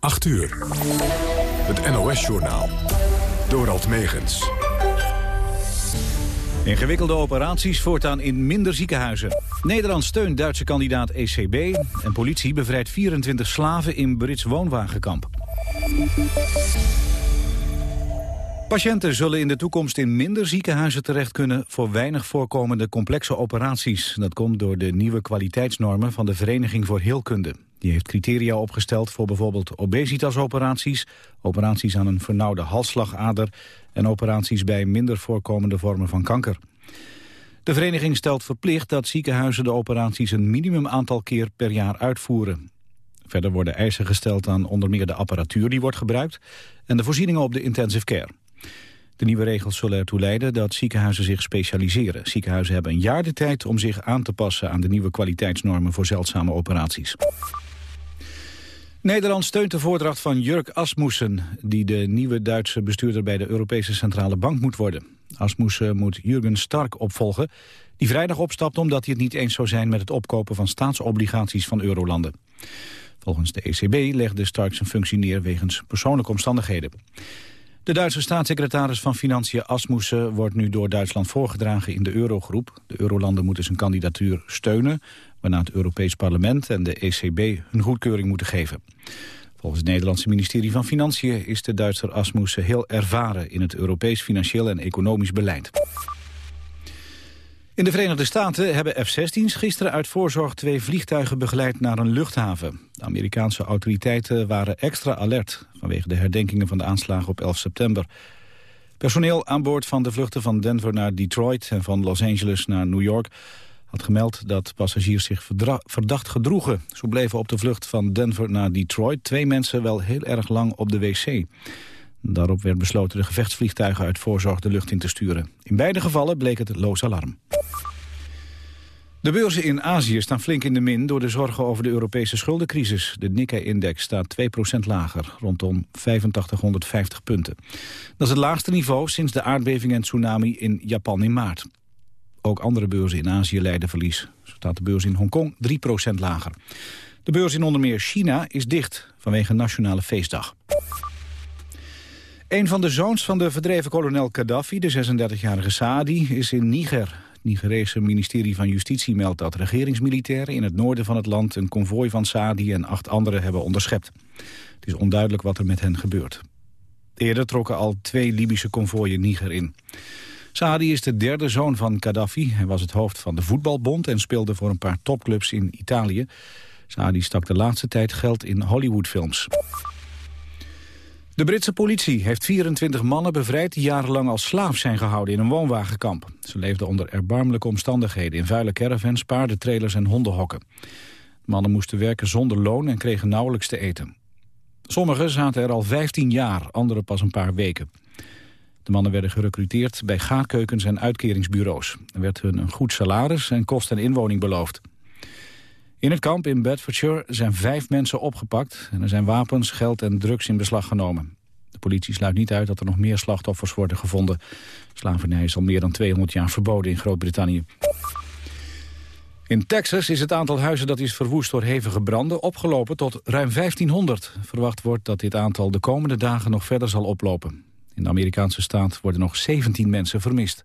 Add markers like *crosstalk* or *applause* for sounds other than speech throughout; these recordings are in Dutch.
8 uur. Het NOS-journaal. Dorald Megens. Ingewikkelde operaties voortaan in minder ziekenhuizen. Nederland steunt Duitse kandidaat ECB. En politie bevrijdt 24 slaven in Brits woonwagenkamp. Patiënten zullen in de toekomst in minder ziekenhuizen terecht kunnen voor weinig voorkomende complexe operaties. Dat komt door de nieuwe kwaliteitsnormen van de Vereniging voor Heelkunde. Die heeft criteria opgesteld voor bijvoorbeeld obesitasoperaties, operaties aan een vernauwde halsslagader en operaties bij minder voorkomende vormen van kanker. De vereniging stelt verplicht dat ziekenhuizen de operaties een minimum aantal keer per jaar uitvoeren. Verder worden eisen gesteld aan onder meer de apparatuur die wordt gebruikt en de voorzieningen op de intensive care. De nieuwe regels zullen ertoe leiden dat ziekenhuizen zich specialiseren. Ziekenhuizen hebben een jaar de tijd om zich aan te passen aan de nieuwe kwaliteitsnormen voor zeldzame operaties. Nederland steunt de voordracht van Jurk Asmussen... die de nieuwe Duitse bestuurder bij de Europese Centrale Bank moet worden. Asmussen moet Jurgen Stark opvolgen... die vrijdag opstapt omdat hij het niet eens zou zijn... met het opkopen van staatsobligaties van eurolanden. Volgens de ECB legde Stark zijn functie neer wegens persoonlijke omstandigheden. De Duitse staatssecretaris van Financiën Asmussen wordt nu door Duitsland voorgedragen in de eurogroep. De eurolanden moeten zijn kandidatuur steunen, waarna het Europees Parlement en de ECB hun goedkeuring moeten geven. Volgens het Nederlandse ministerie van Financiën is de Duitser Asmussen heel ervaren in het Europees financieel en economisch beleid. In de Verenigde Staten hebben F-16's gisteren uit voorzorg twee vliegtuigen begeleid naar een luchthaven. De Amerikaanse autoriteiten waren extra alert vanwege de herdenkingen van de aanslagen op 11 september. Personeel aan boord van de vluchten van Denver naar Detroit en van Los Angeles naar New York had gemeld dat passagiers zich verdacht gedroegen. Zo bleven op de vlucht van Denver naar Detroit twee mensen wel heel erg lang op de wc. Daarop werd besloten de gevechtsvliegtuigen uit voorzorg de lucht in te sturen. In beide gevallen bleek het loos alarm. De beurzen in Azië staan flink in de min door de zorgen over de Europese schuldencrisis. De Nikkei-index staat 2% lager, rondom 8550 punten. Dat is het laagste niveau sinds de aardbeving en tsunami in Japan in maart. Ook andere beurzen in Azië leiden verlies. Zo staat de beurs in Hongkong 3% lager. De beurs in onder meer China is dicht vanwege nationale feestdag. Een van de zoons van de verdreven kolonel Gaddafi, de 36-jarige Saadi, is in Niger. Het Nigerese ministerie van Justitie meldt dat regeringsmilitairen in het noorden van het land een konvooi van Saadi en acht anderen hebben onderschept. Het is onduidelijk wat er met hen gebeurt. Eerder trokken al twee Libische konvooien Niger in. Saadi is de derde zoon van Gaddafi. Hij was het hoofd van de voetbalbond en speelde voor een paar topclubs in Italië. Saadi stak de laatste tijd geld in Hollywoodfilms. De Britse politie heeft 24 mannen bevrijd die jarenlang als slaaf zijn gehouden in een woonwagenkamp. Ze leefden onder erbarmelijke omstandigheden in vuile caravans, paardentrailers en hondenhokken. De mannen moesten werken zonder loon en kregen nauwelijks te eten. Sommigen zaten er al 15 jaar, anderen pas een paar weken. De mannen werden gerecruiteerd bij gaarkeukens en uitkeringsbureaus. Er werd hun een goed salaris en kost en inwoning beloofd. In het kamp in Bedfordshire zijn vijf mensen opgepakt... en er zijn wapens, geld en drugs in beslag genomen. De politie sluit niet uit dat er nog meer slachtoffers worden gevonden. Slavernij is al meer dan 200 jaar verboden in Groot-Brittannië. In Texas is het aantal huizen dat is verwoest door hevige branden opgelopen tot ruim 1500. Verwacht wordt dat dit aantal de komende dagen nog verder zal oplopen. In de Amerikaanse staat worden nog 17 mensen vermist.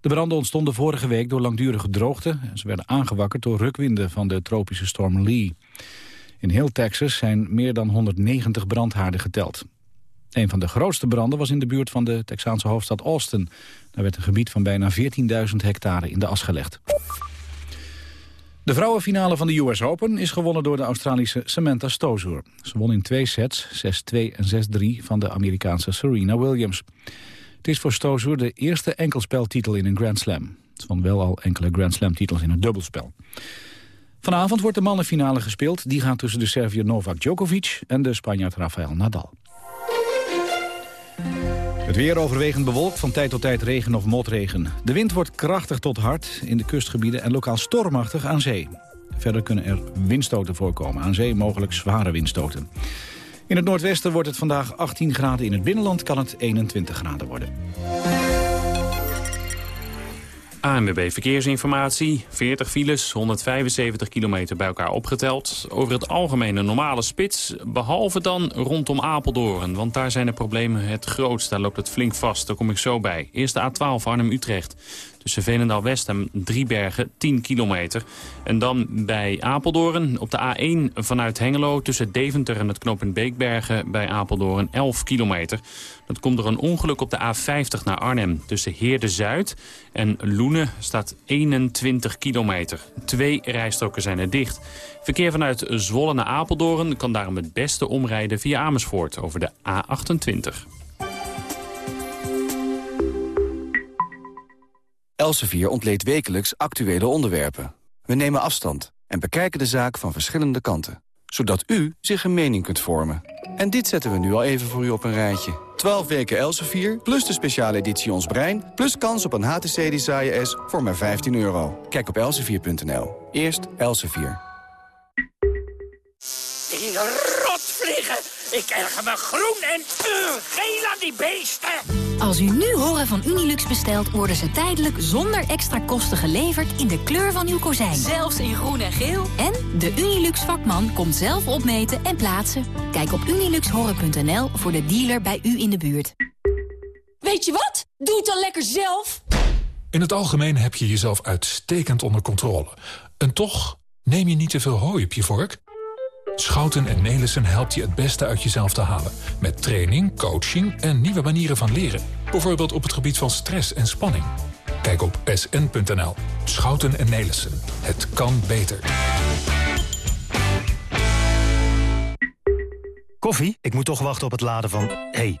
De branden ontstonden vorige week door langdurige droogte... en ze werden aangewakkerd door rukwinden van de tropische storm Lee. In heel Texas zijn meer dan 190 brandhaarden geteld. Een van de grootste branden was in de buurt van de Texaanse hoofdstad Austin. Daar werd een gebied van bijna 14.000 hectare in de as gelegd. De vrouwenfinale van de US Open is gewonnen door de Australische Samantha Stosur. Ze won in twee sets, 6-2 en 6-3 van de Amerikaanse Serena Williams. Het is voor Stosur de eerste enkelspeltitel in een Grand Slam. Ze won wel al enkele Grand Slam titels in het dubbelspel. Vanavond wordt de mannenfinale gespeeld. Die gaat tussen de Serviër Novak Djokovic en de Spanjaard Rafael Nadal. Het weer overwegend bewolkt, van tijd tot tijd regen of motregen. De wind wordt krachtig tot hard in de kustgebieden en lokaal stormachtig aan zee. Verder kunnen er windstoten voorkomen. Aan zee mogelijk zware windstoten. In het noordwesten wordt het vandaag 18 graden. In het binnenland kan het 21 graden worden. ANWB Verkeersinformatie. 40 files, 175 kilometer bij elkaar opgeteld. Over het algemene normale spits, behalve dan rondom Apeldoorn. Want daar zijn de problemen het grootst. Daar loopt het flink vast, daar kom ik zo bij. Eerst de A12 Arnhem-Utrecht. Tussen Veenendaal-West en Driebergen 10 kilometer. En dan bij Apeldoorn op de A1 vanuit Hengelo... tussen Deventer en het knooppunt Beekbergen bij Apeldoorn 11 kilometer. Dat komt door een ongeluk op de A50 naar Arnhem. Tussen Heerde-Zuid en Loenen staat 21 kilometer. Twee rijstroken zijn er dicht. Verkeer vanuit Zwolle naar Apeldoorn kan daarom het beste omrijden via Amersfoort over de A28. Elsevier ontleed wekelijks actuele onderwerpen. We nemen afstand en bekijken de zaak van verschillende kanten. Zodat u zich een mening kunt vormen. En dit zetten we nu al even voor u op een rijtje. 12 weken Elsevier, plus de speciale editie Ons Brein... plus kans op een HTC Desire S voor maar 15 euro. Kijk op elsevier.nl. Eerst Elsevier. Die rotvliegen! Ik erger me groen en uh, geel aan die beesten! Als u nu horen van Unilux bestelt, worden ze tijdelijk zonder extra kosten geleverd in de kleur van uw kozijn. Zelfs in groen en geel. En de Unilux vakman komt zelf opmeten en plaatsen. Kijk op uniluxhoren.nl voor de dealer bij u in de buurt. Weet je wat? Doe het dan lekker zelf. In het algemeen heb je jezelf uitstekend onder controle. En toch neem je niet te veel hooi op je vork? Schouten en Nelissen helpt je het beste uit jezelf te halen. Met training, coaching en nieuwe manieren van leren. Bijvoorbeeld op het gebied van stress en spanning. Kijk op sn.nl. Schouten en Nelissen. Het kan beter. Koffie? Ik moet toch wachten op het laden van... hey,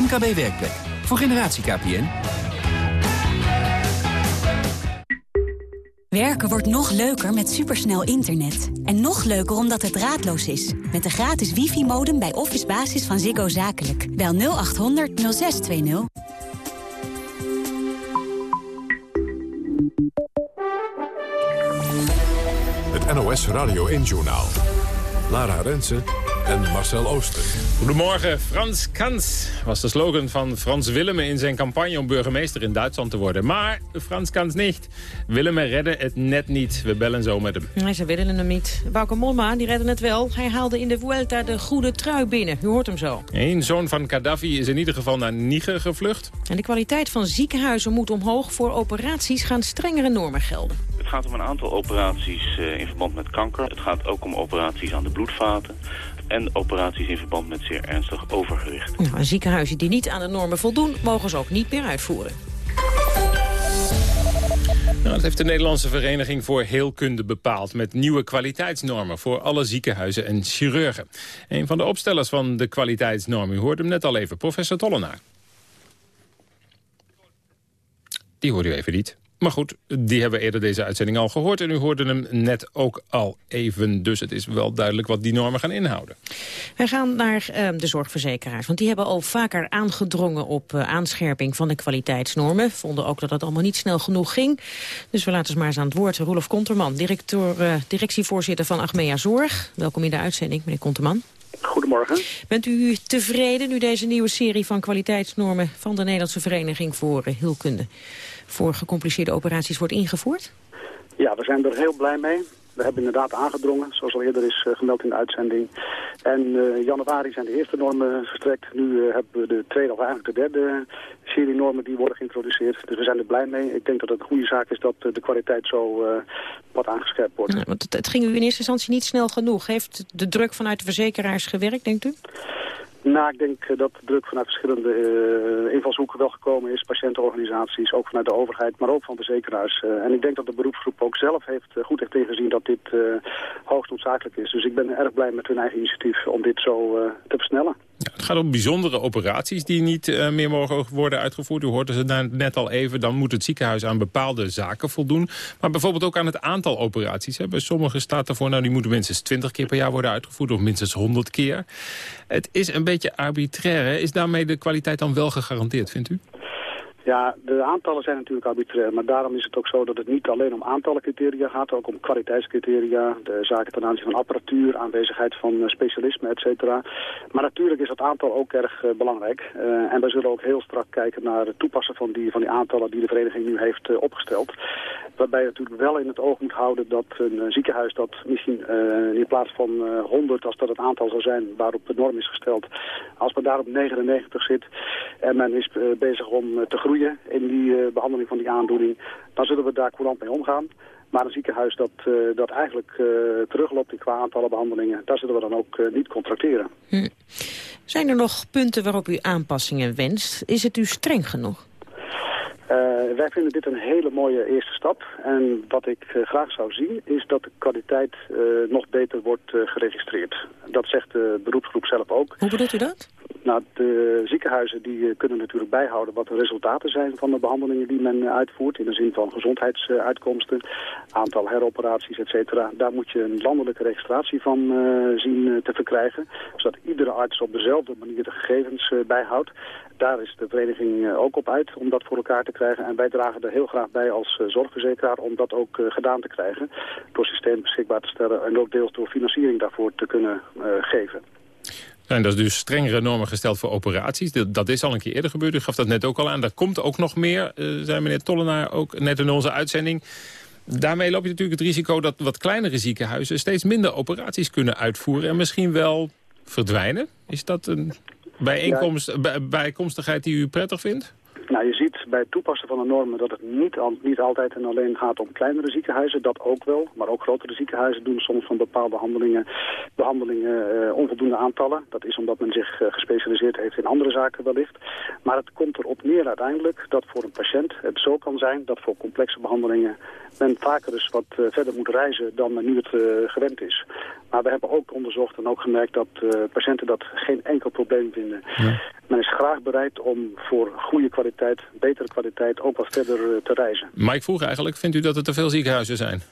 MKB Werkplek. Voor generatie KPN. Werken wordt nog leuker met supersnel internet. En nog leuker omdat het draadloos is. Met de gratis wifi-modem bij Office Basis van Ziggo Zakelijk. Bel 0800 0620. Het NOS Radio 1-journaal. Lara Rensen en Marcel Ooster. Goedemorgen. Frans Kans was de slogan van Frans Willemme in zijn campagne om burgemeester in Duitsland te worden. Maar Frans Kans niet. Willemme redde het net niet. We bellen zo met hem. Nee, ze willen hem niet. Bauke Mollema, die redde het wel. Hij haalde in de Vuelta de goede trui binnen. U hoort hem zo. Een zoon van Gaddafi is in ieder geval naar Niger gevlucht. En de kwaliteit van ziekenhuizen moet omhoog. Voor operaties gaan strengere normen gelden. Het gaat om een aantal operaties eh, in verband met kanker. Het gaat ook om operaties aan de bloedvaten en operaties in verband met zeer ernstig overgewicht. Nou, ziekenhuizen die niet aan de normen voldoen, mogen ze ook niet meer uitvoeren. Nou, dat heeft de Nederlandse Vereniging voor Heelkunde bepaald... met nieuwe kwaliteitsnormen voor alle ziekenhuizen en chirurgen. Een van de opstellers van de kwaliteitsnorm, u hoorde hem net al even, professor Tollenaar. Die hoorde u even niet. Maar goed, die hebben we eerder deze uitzending al gehoord. En u hoorde hem net ook al even. Dus het is wel duidelijk wat die normen gaan inhouden. Wij gaan naar uh, de zorgverzekeraars. Want die hebben al vaker aangedrongen op uh, aanscherping van de kwaliteitsnormen. Vonden ook dat het allemaal niet snel genoeg ging. Dus we laten eens maar eens aan het woord. Roelof Konterman, directeur, uh, directievoorzitter van Achmea Zorg. Welkom in de uitzending, meneer Konterman. Goedemorgen. Bent u tevreden nu deze nieuwe serie van kwaliteitsnormen... van de Nederlandse Vereniging voor Heelkunde voor gecompliceerde operaties wordt ingevoerd? Ja, we zijn er heel blij mee. We hebben inderdaad aangedrongen, zoals al eerder is gemeld in de uitzending. En januari zijn de eerste normen verstrekt. Nu hebben we de tweede of eigenlijk de derde serie normen die worden geïntroduceerd. Dus we zijn er blij mee. Ik denk dat het een goede zaak is dat de kwaliteit zo wat aangescherpt wordt. Ja, want het, het ging u in eerste instantie niet snel genoeg. Heeft de druk vanuit de verzekeraars gewerkt, denkt u? Nou, ik denk eh, dat de druk vanuit verschillende uh, invalshoeken wel gekomen is. Patiëntenorganisaties, ook vanuit de overheid, maar ook van verzekeraars. Uh, en ik denk dat de beroepsgroep ook zelf heeft, goed heeft ingezien dat dit hoogst noodzakelijk is. Dus ik ben erg blij met hun eigen initiatief om dit zo te versnellen. Het gaat om bijzondere operaties die niet uh, meer mogen worden uitgevoerd. U hoorde ze net al even, dan moet het ziekenhuis aan bepaalde zaken voldoen. Maar bijvoorbeeld ook aan het aantal operaties. Hè. Bij sommigen staat ervoor, nou die moeten minstens 20 keer per jaar worden uitgevoerd... of minstens 100 keer. Het is een beetje arbitrair. Is daarmee de kwaliteit dan wel gegarandeerd, vindt u? Ja, de aantallen zijn natuurlijk arbitrair, maar daarom is het ook zo dat het niet alleen om aantallen criteria gaat, ook om kwaliteitscriteria, de zaken ten aanzien van apparatuur, aanwezigheid van eh, specialisme, et cetera. Maar natuurlijk is dat aantal ook erg uh, belangrijk. Uh, en wij zullen ook heel strak kijken naar het toepassen van die, van die aantallen die de vereniging nu heeft opgesteld. Waarbij je natuurlijk wel in het oog moet houden dat een ziekenhuis dat misschien in plaats van 100, als dat het aantal zou zijn waarop de norm is gesteld, als men daar op 99 zit en men is bezig om te groeien in die uh, behandeling van die aandoening, dan zullen we daar courant mee omgaan. Maar een ziekenhuis dat, uh, dat eigenlijk uh, terugloopt in qua aantallen behandelingen, daar zullen we dan ook niet contracteren. Hm. Zijn er nog punten waarop u aanpassingen wenst? Is het u streng genoeg? Uh, wij vinden dit een hele mooie eerste stap. En wat ik uh, graag zou zien is dat de kwaliteit uh, nog beter wordt geregistreerd. Dat zegt de beroepsgroep zelf ook. Hoe bedoelt u dat? Nou, de ziekenhuizen die kunnen natuurlijk bijhouden wat de resultaten zijn van de behandelingen die men uitvoert. In de zin van gezondheidsuitkomsten, aantal heroperaties, et cetera. Daar moet je een landelijke registratie van zien te verkrijgen. Zodat iedere arts op dezelfde manier de gegevens bijhoudt. Daar is de vereniging ook op uit om dat voor elkaar te krijgen. En wij dragen er heel graag bij als zorgverzekeraar om dat ook gedaan te krijgen. Door systeem beschikbaar te stellen en ook deels door financiering daarvoor te kunnen geven. En dat is dus strengere normen gesteld voor operaties. Dat is al een keer eerder gebeurd. U gaf dat net ook al aan. Daar komt ook nog meer, zei meneer Tollenaar ook net in onze uitzending. Daarmee loop je natuurlijk het risico dat wat kleinere ziekenhuizen... steeds minder operaties kunnen uitvoeren en misschien wel verdwijnen. Is dat een bijeenkomst, bijkomstigheid die u prettig vindt? Nou, je ziet bij het toepassen van de normen dat het niet, niet altijd en alleen gaat om kleinere ziekenhuizen. Dat ook wel, maar ook grotere ziekenhuizen doen soms van bepaalde behandelingen, behandelingen uh, onvoldoende aantallen. Dat is omdat men zich uh, gespecialiseerd heeft in andere zaken wellicht. Maar het komt erop neer uiteindelijk dat voor een patiënt het zo kan zijn dat voor complexe behandelingen men vaker dus wat uh, verder moet reizen dan nu het gewend is. Maar we hebben ook onderzocht en ook gemerkt dat patiënten dat geen enkel probleem vinden. Ja. Men is graag bereid om voor goede kwaliteit, betere kwaliteit, ook wat verder eh, te reizen. Maar ik vroeg eigenlijk, vindt u dat er te veel ziekenhuizen zijn?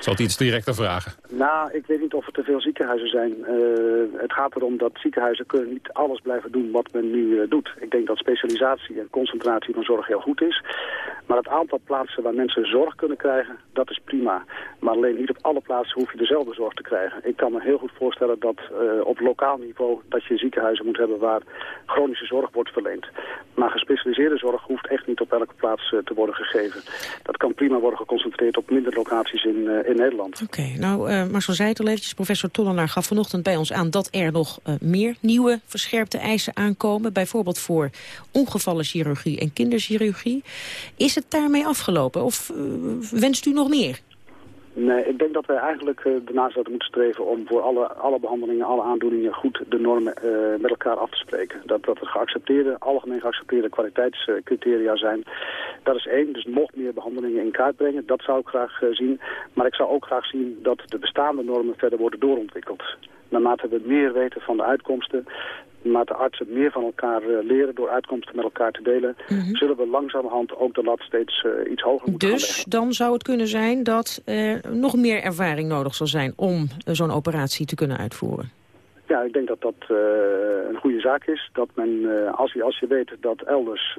Zal het iets directer vragen. Nou, ik weet niet of er te veel ziekenhuizen zijn. Uh, het gaat erom dat ziekenhuizen kunnen niet alles blijven doen wat men nu uh, doet. Ik denk dat specialisatie en concentratie van zorg heel goed is. Maar het aantal plaatsen waar mensen zorg kunnen krijgen, dat is prima. Maar alleen niet op alle plaatsen hoef je dezelfde zorg te krijgen. Ik kan me heel goed voorstellen dat uh, op lokaal niveau dat je ziekenhuizen moet hebben waar chronische zorg wordt verleend. Maar gespecialiseerde zorg hoeft echt niet op elke plaats te worden gegeven. Dat kan prima worden geconcentreerd op minder locaties in, in Nederland. Oké, nou uh, Marcel zei het al eventjes. Professor Tollenaar gaf vanochtend bij ons aan dat er nog uh, meer nieuwe verscherpte eisen aankomen. Bijvoorbeeld voor ongevallenchirurgie en kinderchirurgie. Is het daarmee afgelopen of uh, wenst u nog meer? Nee, ik denk dat wij eigenlijk uh, ernaast zouden moeten streven om voor alle, alle behandelingen, alle aandoeningen goed de normen uh, met elkaar af te spreken. Dat dat er geaccepteerde, algemeen geaccepteerde kwaliteitscriteria zijn. Dat is één, dus nog meer behandelingen in kaart brengen. Dat zou ik graag uh, zien. Maar ik zou ook graag zien dat de bestaande normen verder worden doorontwikkeld. Naarmate we meer weten van de uitkomsten, naarmate artsen meer van elkaar uh, leren door uitkomsten met elkaar te delen, mm -hmm. zullen we langzamerhand ook de lat steeds uh, iets hoger moeten dus, dan zou het kunnen zijn dat er nog meer ervaring nodig zal zijn om uh, zo'n operatie te kunnen uitvoeren? Ja, ik denk dat dat een goede zaak is. Dat men, als, je, als je weet dat elders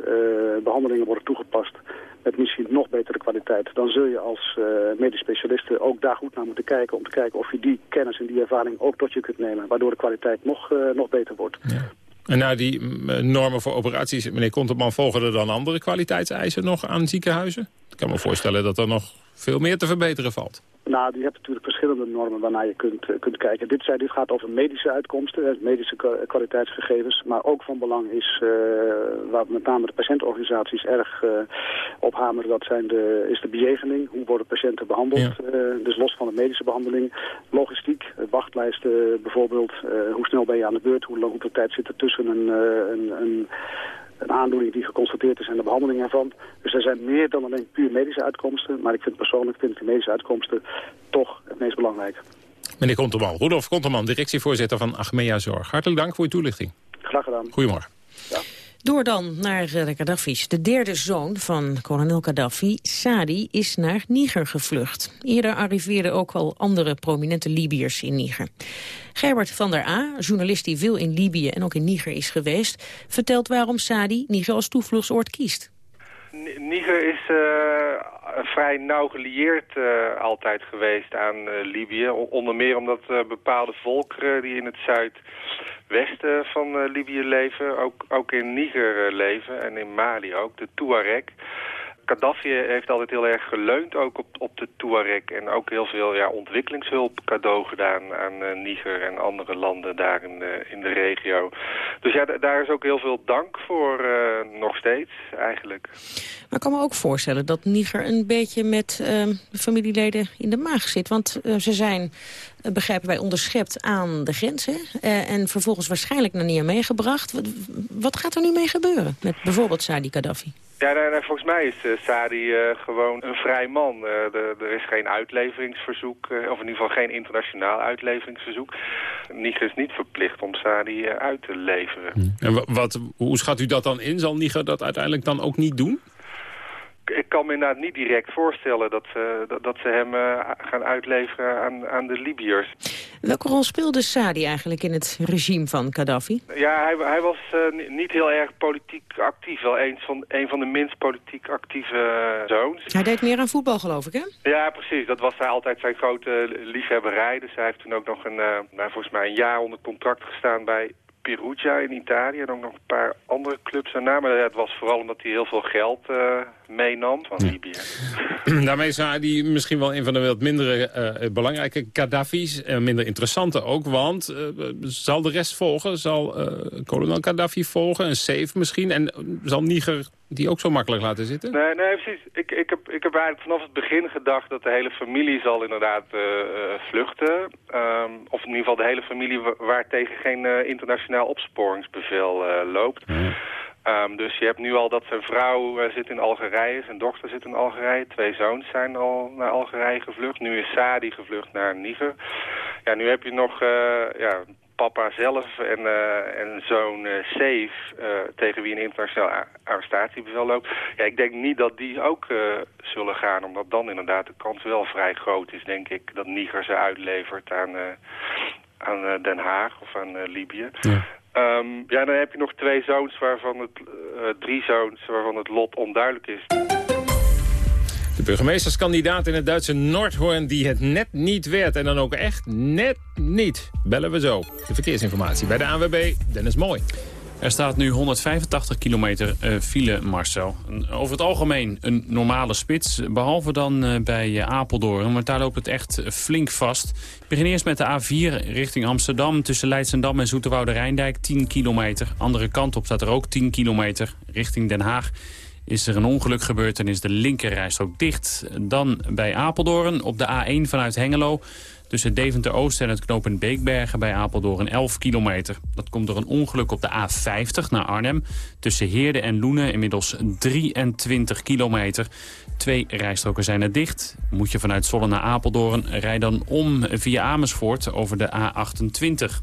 behandelingen worden toegepast met misschien nog betere kwaliteit, dan zul je als medisch specialisten ook daar goed naar moeten kijken om te kijken of je die kennis en die ervaring ook tot je kunt nemen, waardoor de kwaliteit nog, nog beter wordt. Ja. En naar die normen voor operaties, meneer Konterman, volgen er dan andere kwaliteitseisen nog aan ziekenhuizen? Ik kan me voorstellen dat er nog veel meer te verbeteren valt. Nou, je hebt natuurlijk verschillende normen waarnaar je kunt, uh, kunt kijken. Dit, zijn, dit gaat over medische uitkomsten, medische kwaliteitsgegevens. Maar ook van belang is, uh, waar met name de patiëntorganisaties erg uh, op hameren, dat zijn de, is de bejegening. Hoe worden patiënten behandeld? Ja. dus los van de medische behandeling. Logistiek, wachtlijsten bijvoorbeeld. hoe snel ben je aan de beurt? Hoe lang hoeveel tijd zit er tussen een, een, een een aandoening die geconstateerd is en de behandeling ervan. Dus er zijn meer dan alleen puur medische uitkomsten. Maar ik vind persoonlijk vind ik de medische uitkomsten toch het meest belangrijk. Meneer Konterman, Rudolf Konterman, directievoorzitter van Achmea Zorg. Hartelijk dank voor uw toelichting. Graag gedaan. Goedemorgen. Door dan naar de Gaddafi's. De derde zoon van kolonel Gaddafi, Sadi, is naar Niger gevlucht. Eerder arriveerden ook al andere prominente Libiërs in Niger. Gerbert van der A, journalist die veel in Libië en ook in Niger is geweest... vertelt waarom Sadi Niger als toevluchtsoord kiest. Niger is uh, vrij nauw gelieerd uh, altijd geweest aan uh, Libië. Onder meer omdat bepaalde volkeren die in het zuidwesten van Libië leven... Ook, ook in Niger leven en in Mali ook, de Tuareg... Gaddafi heeft altijd heel erg geleund ook op, op de Tuareg. En ook heel veel ja, ontwikkelingshulp cadeau gedaan aan uh, Niger en andere landen daar in de, in de regio. Dus ja, daar is ook heel veel dank voor uh, nog steeds eigenlijk. Maar ik kan me ook voorstellen dat Niger een beetje met uh, familieleden in de maag zit. Want ze zijn, begrijpen wij, onderschept aan de grenzen. en vervolgens waarschijnlijk naar Nier meegebracht. Wat, wat gaat er nu mee gebeuren met bijvoorbeeld Sadi Gaddafi? Ja, nee, nee, volgens mij is uh, Sadi uh, gewoon een vrij man. De, er is geen uitleveringsverzoek, of in ieder geval geen internationaal uitleveringsverzoek. Niger is niet verplicht om Sadi uit te leveren. Hm. En wat, hoe schat u dat dan in? Zal Niger dat uiteindelijk dan ook niet doen? Ik kan me inderdaad niet direct voorstellen dat, ze, dat, ze hem uh, gaan uitleveren aan, aan de Libiërs. Welke rol speelde Sadi eigenlijk in het regime van Gaddafi? Ja, hij, hij was uh, niet heel erg politiek actief. Wel een van, een van de minst politiek actieve uh, zoons. Hij deed meer aan voetbal, geloof ik, hè? Ja, precies. Dat was altijd zijn grote liefhebberij. Dus hij heeft toen ook nog een, nou, volgens mij een jaar onder contract gestaan bij Perugia in Italië en ook nog een paar andere clubs daarna. Maar het was vooral omdat hij heel veel geld uh, meenam van Libië. *clears throat* Daarmee is hij misschien wel een van de wat mindere uh, belangrijke Gaddafi's. Uh, minder interessante ook, want zal de rest volgen? Zal kolonel Gaddafi volgen? Een safe misschien? En zal Niger die ook zo makkelijk laten zitten? Nee, nee precies. Ik, ik, heb, ik heb eigenlijk vanaf het begin gedacht dat de hele familie zal inderdaad uh, vluchten. Um, of in ieder geval de hele familie waar tegen geen uh, internationaal opsporingsbevel uh, loopt. Um, dus je hebt nu al dat zijn vrouw zit in Algerije, zijn dochter zit in Algerije. Twee zoons zijn al naar Algerije gevlucht. Nu is Sadi gevlucht naar Niger. Ja, nu heb je nog ja, papa zelf en, uh, en zoon Safe, tegen wie een internationaal arrestatiebevel loopt. Ja, ik denk niet dat die ook zullen gaan, omdat dan inderdaad de kans wel vrij groot is, denk ik, dat Niger ze uitlevert aan, aan Den Haag of aan Libië. Ja. Um, ja, dan heb je nog twee zoons waarvan het, drie zoons waarvan het lot onduidelijk is. De burgemeesterskandidaat in het Duitse Noordhoorn die het net niet werd. En dan ook echt net niet. Bellen we zo. De verkeersinformatie bij de ANWB, Dennis Mooi. Er staat nu 185 kilometer uh, file, Marcel. Over het algemeen een normale spits, behalve dan uh, bij Apeldoorn. Want daar loopt het echt flink vast. Ik begin eerst met de A4 richting Amsterdam. Tussen Leidsendam en Zoeterwoude Rijndijk 10 kilometer. Andere kant op staat er ook 10 kilometer richting Den Haag is er een ongeluk gebeurd en is de linkerrijstrook dicht. Dan bij Apeldoorn op de A1 vanuit Hengelo. Tussen Deventer-Oost en het knooppunt Beekbergen bij Apeldoorn 11 kilometer. Dat komt door een ongeluk op de A50 naar Arnhem. Tussen Heerde en Loenen inmiddels 23 kilometer. Twee rijstroken zijn er dicht. Moet je vanuit Zwolle naar Apeldoorn, rij dan om via Amersfoort over de A28.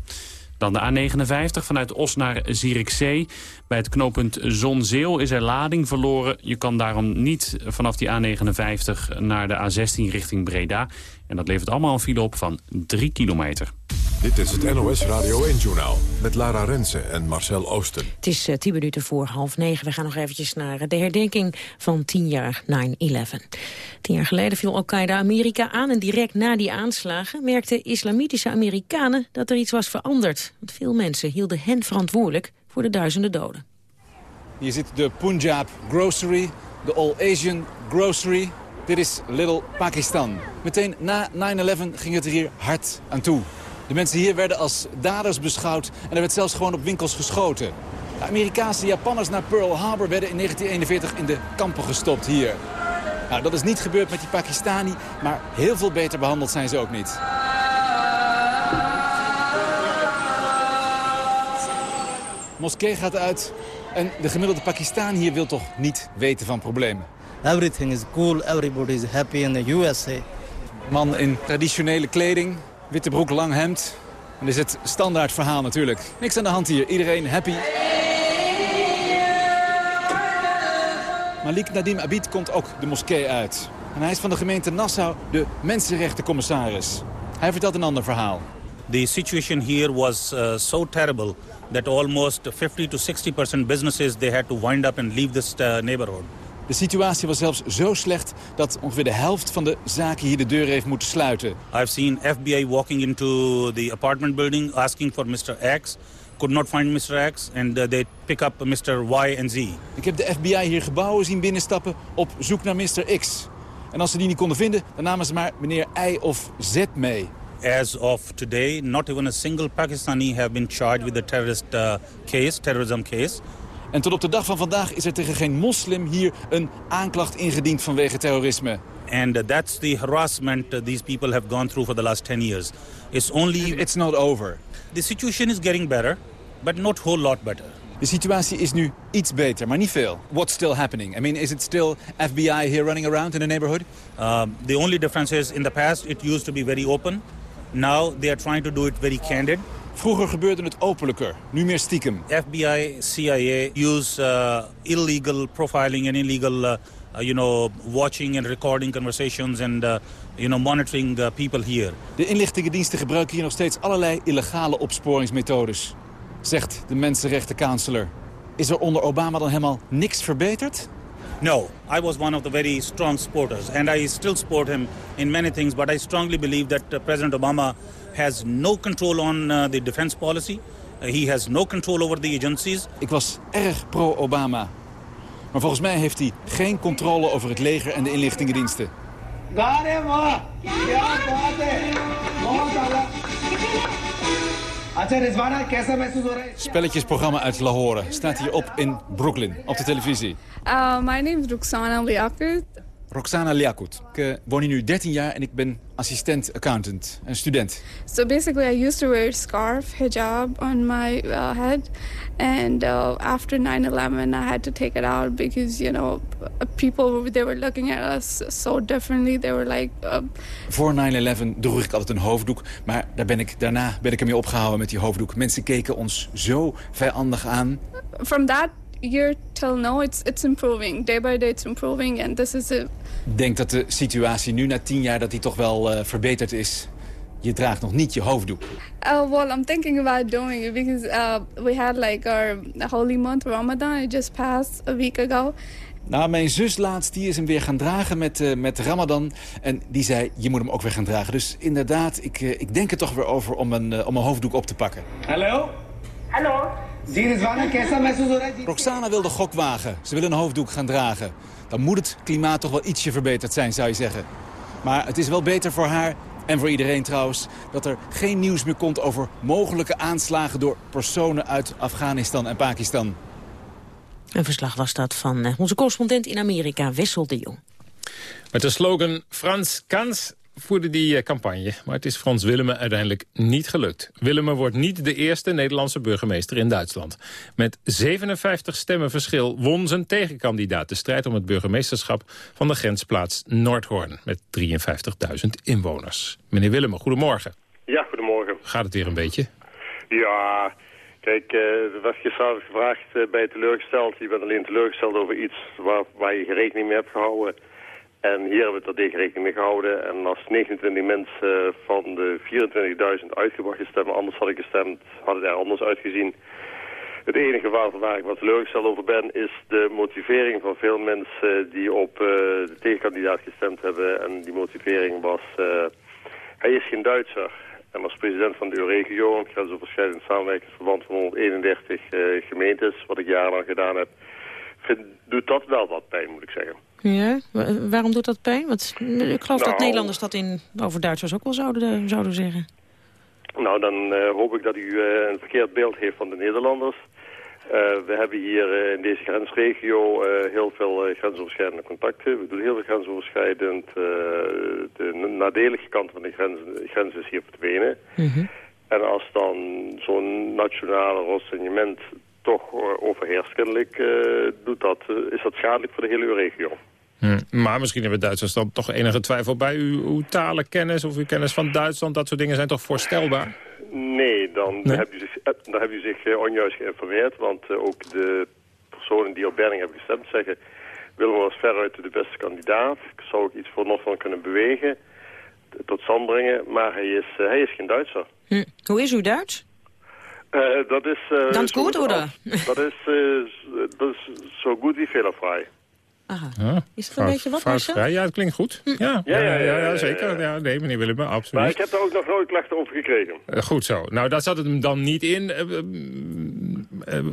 Dan de A59 vanuit Os naar Zierikzee. Bij het knooppunt Zonzeel is er lading verloren. Je kan daarom niet vanaf die A59 naar de A16 richting Breda. En dat levert allemaal een file op van 3 kilometer. Dit is het NOS Radio 1-journaal met Lara Rensen en Marcel Oosten. Het is uh, tien minuten voor half negen. We gaan nog eventjes naar de herdenking van 10 jaar 9-11. Tien jaar geleden viel Al-Qaeda Amerika aan... en direct na die aanslagen merkten islamitische Amerikanen... dat er iets was veranderd. Want veel mensen hielden hen verantwoordelijk voor de duizenden doden. Hier zit de Punjab Grocery, de All Asian Grocery... Dit is Little Pakistan. Meteen na 9-11 ging het er hier hard aan toe. De mensen hier werden als daders beschouwd en er werd zelfs gewoon op winkels geschoten. De Amerikaanse Japanners naar Pearl Harbor werden in 1941 in de kampen gestopt hier. Nou, dat is niet gebeurd met die Pakistani, maar heel veel beter behandeld zijn ze ook niet. Moskee gaat uit en de gemiddelde Pakistan hier wil toch niet weten van problemen. Everything is cool, everybody is happy in the USA. Man in traditionele kleding, witte broek, lang hemd. Is het standaard verhaal natuurlijk. Niks aan de hand hier, iedereen happy. Malik Nadim Abid komt ook de moskee uit. En hij is van de gemeente Nassau de mensenrechtencommissaris. Hij vertelt een ander verhaal. The situation here was uh, so terrible that almost 50 to 60 percent businesses they had to wind up and leave this uh, neighborhood. De situatie was zelfs zo slecht dat ongeveer de helft van de zaken hier de deur heeft moeten sluiten. I've seen FBI walking into the apartment building asking for Mr. X. Could not find Mr. X and uh, they pick up Mr. Y and Z. Ik heb de FBI hier gebouwen zien binnenstappen op zoek naar Mr. X. En als ze die niet konden vinden, dan namen ze maar meneer Y of Z mee. As of today, not even a single Pakistani have been charged with a terrorist uh, case, terrorism case. En tot op de dag van vandaag is er tegen geen moslim hier een aanklacht ingediend vanwege terrorisme. And uh, that's the harassment uh, these people have gone through for the last 10 years. It's only... It's not over. The situation is getting better, but not whole lot better. De situatie is nu iets beter, maar niet veel. What's still happening? I mean, is it still FBI here running around in the neighborhood? Um, the only difference is in the past it used to be very open. Now they are trying to do it very candid. Vroeger gebeurde het openlijker, nu meer stiekem. FBI, CIA use uh, illegal profiling and illegal, uh, uh, you know, watching and recording conversations and, uh, you know, monitoring people here. De inlichtingendiensten gebruiken hier nog steeds allerlei illegale opsporingsmethodes, zegt de mensenrechtencounselor. Is er onder Obama dan helemaal niks verbeterd? No, I was one of the very strong supporters, and I still support him in many things, but I strongly believe that President Obama has no control on uh, the defense policy. Uh, he has no control over the agencies. Ik was erg pro-Obama. Maar volgens mij heeft hij geen controle over het leger en de inlichtingendiensten. Spelletjesprogramma uit Lahore staat hier op in Brooklyn, op de televisie. Uh, my name is Ruxana Liakut. Roxana Liakut. Ik uh, woon hier nu 13 jaar en ik ben assistent accountant en student. So basically I used to wear scarf, hijab on my uh, head. And uh, after 9-11 I had to take it out because, you know, people, they were looking at us so differently. They were like... Uh, Voor 9-11 droeg ik altijd een hoofddoek. Maar daar ben ik, daarna ben ik ermee opgehouden met die hoofddoek. Mensen keken ons zo vijandig aan. From that year till now, it's, it's improving. Day by day it's improving and this is it. Ik denk dat de situatie nu na tien jaar dat die toch wel uh, verbeterd is. Je draagt nog niet je hoofddoek. Uh, well, I'm thinking about doing it because uh, we had like our holy month Ramadan. It just passed a week ago. Nou, mijn zus laatst, die is hem weer gaan dragen met, uh, met Ramadan. En die zei, je moet hem ook weer gaan dragen. Dus inderdaad, ik, uh, ik denk er toch weer over om een, uh, om een hoofddoek op te pakken. Hallo? Hallo? Roxana wil de gok wagen. Ze wil een hoofddoek gaan dragen. Dan moet het klimaat toch wel ietsje verbeterd zijn, zou je zeggen. Maar het is wel beter voor haar, en voor iedereen trouwens... dat er geen nieuws meer komt over mogelijke aanslagen... door personen uit Afghanistan en Pakistan. Een verslag was dat van onze correspondent in Amerika, Wessel de Jong. Met de slogan Frans Kans voerde die campagne. Maar het is Frans Willemme uiteindelijk niet gelukt. Willemme wordt niet de eerste Nederlandse burgemeester in Duitsland. Met 57 stemmen verschil won zijn tegenkandidaat de strijd om het burgemeesterschap van de grensplaats Noordhoorn. Met 53.000 inwoners. Meneer Willemme, goedemorgen. Ja, goedemorgen. Gaat het weer een beetje? Ja, kijk, uh, er was gisteravond gevraagd, ben je teleurgesteld? Je bent alleen teleurgesteld over iets waar, waar je rekening mee hebt gehouden. En hier hebben we er rekening mee gehouden. En als 29 mensen van de 24.000 uitgebrachte stemmen anders hadden gestemd, had het er anders uitgezien. Het enige waar, ik wat teleurgesteld over ben, is de motivering van veel mensen die op uh, de tegenkandidaat gestemd hebben. En die motivering was, uh, hij is geen Duitser. En als president van de EU-regio, het grensoverschrijdend samenwerkingsverband van 131 uh, gemeentes, wat ik jarenlang gedaan heb, vind, doet dat wel wat pijn, moet ik zeggen. Ja, Wa- waarom doet dat pijn? Want eh, ik geloof dat Nou. Nederlanders dat in, over Duitsers ook wel zouden, zouden zeggen. Nou, dan eh, hoop ik dat u eh, een verkeerd beeld heeft van de Nederlanders. Eh, we hebben hier eh, in deze grensregio eh, heel veel eh, grensoverschrijdende contacten. We doen heel veel grensoverschrijdend. Eh, de nadelige kant van de grens, grens is hier verdwenen. En als dan zo'n nationale renseignement toch eh, overheerst kennelijk, eh, doet dat, eh, is dat schadelijk voor de hele regio. Hm. Maar misschien hebben Duitsers dan toch enige twijfel bij uw, uw talenkennis... of uw kennis van Duitsland. Dat soort dingen zijn toch voorstelbaar? Nee, dan heb je zich, dan heb je zich onjuist geïnformeerd. Want ook de personen die op Berning hebben gestemd zeggen... Willem was veruit de beste kandidaat. Ik zou ook iets voor nog van kunnen bewegen. Tot stand brengen. Maar hij is, hij is geen Duitser. Hm. Hoe is uw Duits? Eh, dat is... eh, Ganz goed, oder? Dat is, eh, z- dat is zo goed wie fehlervrij. Aha. Is dat een beetje wat, Marcel? Ja, het klinkt goed. Ja, ja, ja, ja, ja, ja, zeker. Ja, nee, meneer Willem, absoluut. Maar ik heb daar ook nog nooit klachten over gekregen. Eh, goed zo. Nou, daar zat het hem dan niet in. Eh, eh, eh,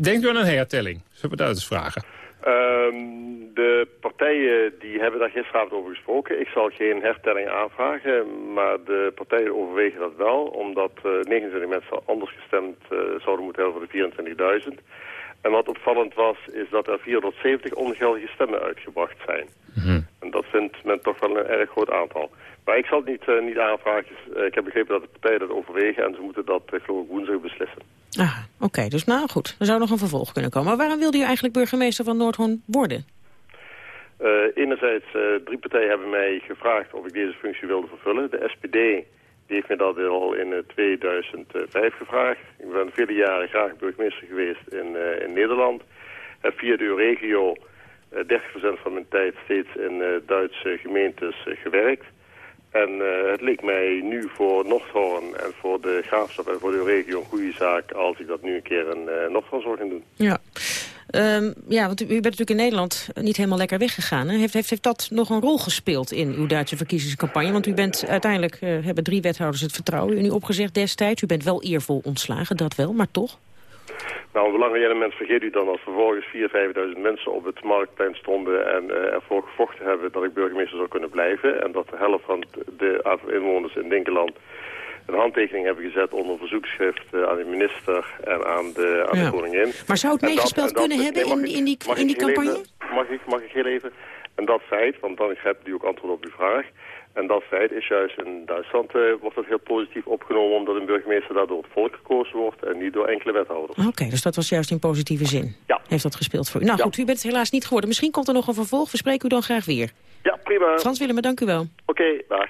denkt u aan een hertelling? Zullen we dat eens vragen? Ehm, de partijen die hebben daar gisteravond over gesproken. Ik zal geen hertelling aanvragen, maar de partijen overwegen dat wel. Omdat eh 29 mensen anders gestemd eh, zouden moeten hebben voor de 24.000. En wat opvallend was, is dat er 470 ongeldige stemmen uitgebracht zijn. En dat vindt men toch wel een erg groot aantal. Maar ik zal het niet, eh, niet aanvragen. Ik heb begrepen dat de partijen dat overwegen en ze moeten dat geloof ik woensdag beslissen. Ah, oké. dus nou goed, er zou nog een vervolg kunnen komen. Maar waarom wilde u eigenlijk burgemeester van Noordhoorn worden? Eh, enerzijds, eh, drie partijen hebben mij gevraagd of ik deze functie wilde vervullen. De SPD die heeft me dat al in eh, 2005 gevraagd. Ik ben vele jaren graag burgemeester geweest in, eh, in Nederland. Heb via de regio eh 30% van mijn tijd steeds in eh, Duitse gemeentes eh, gewerkt. En eh, het leek mij nu voor Noordhoorn en voor de graafschap en voor de regio een goede zaak als ik dat nu een keer in uh, Noordhoorn zou gaan doen. Ja. Ehm, ja, want u bent natuurlijk in Nederland niet helemaal lekker weggegaan. Hè? Heeft, heeft, heeft dat nog een rol gespeeld in uw Duitse verkiezingscampagne? Want u bent uiteindelijk, eh, hebben drie wethouders het vertrouwen in u opgezegd destijds. U bent wel eervol ontslagen, dat wel, maar toch? Nou, een belangrijk element vergeet u dan als vervolgens 4.000, 5.000 mensen op het marktplein stonden en uh, ervoor gevochten hebben dat ik burgemeester zou kunnen blijven. En dat de helft van de aantal inwoners in Dinkeland een handtekening hebben gezet onder een verzoekschrift uh, aan de minister en aan de, aan ja. de koningin. Maar zou het meegespeeld kunnen dat, hebben nee, in, ik, in die, in die campagne? Even, mag, ik, mag ik heel even? En dat feit, want dan heb u ook antwoord op uw vraag. En dat feit is juist in Duitsland uh, wordt dat heel positief opgenomen... omdat een burgemeester daardoor het volk gekozen wordt en niet door enkele wethouders. Oké, okay, dus dat was juist in positieve zin. Ja. Heeft dat gespeeld voor u. Nou ja. goed, u bent het helaas niet geworden. Misschien komt er nog een vervolg. We spreken u dan graag weer. Ja, prima. Frans Willem, dank u wel. Oké, okay, dag.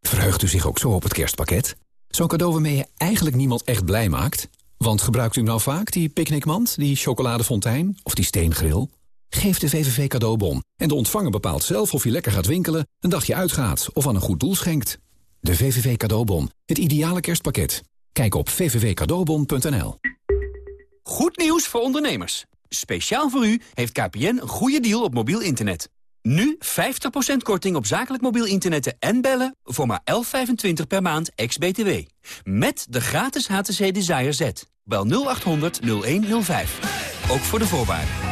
Verheugt u zich ook zo op het kerstpakket? Zo'n cadeau waarmee je eigenlijk niemand echt blij maakt? Want gebruikt u nou vaak die picknickmand, die chocoladefontein of die steengril? Geef de VVV cadeaubon en de ontvanger bepaalt zelf of je lekker gaat winkelen, een dagje uitgaat of aan een goed doel schenkt. De VVV cadeaubon, het ideale kerstpakket. Kijk op vvvcadeaubon.nl. Goed nieuws voor ondernemers. Speciaal voor u heeft KPN een goede deal op mobiel internet. Nu 50% korting op zakelijk mobiel internet en bellen voor maar 11,25 per maand ex-BTW. Met de gratis HTC Desire Z. Bel 0800 0105. Ook voor de voorwaarden.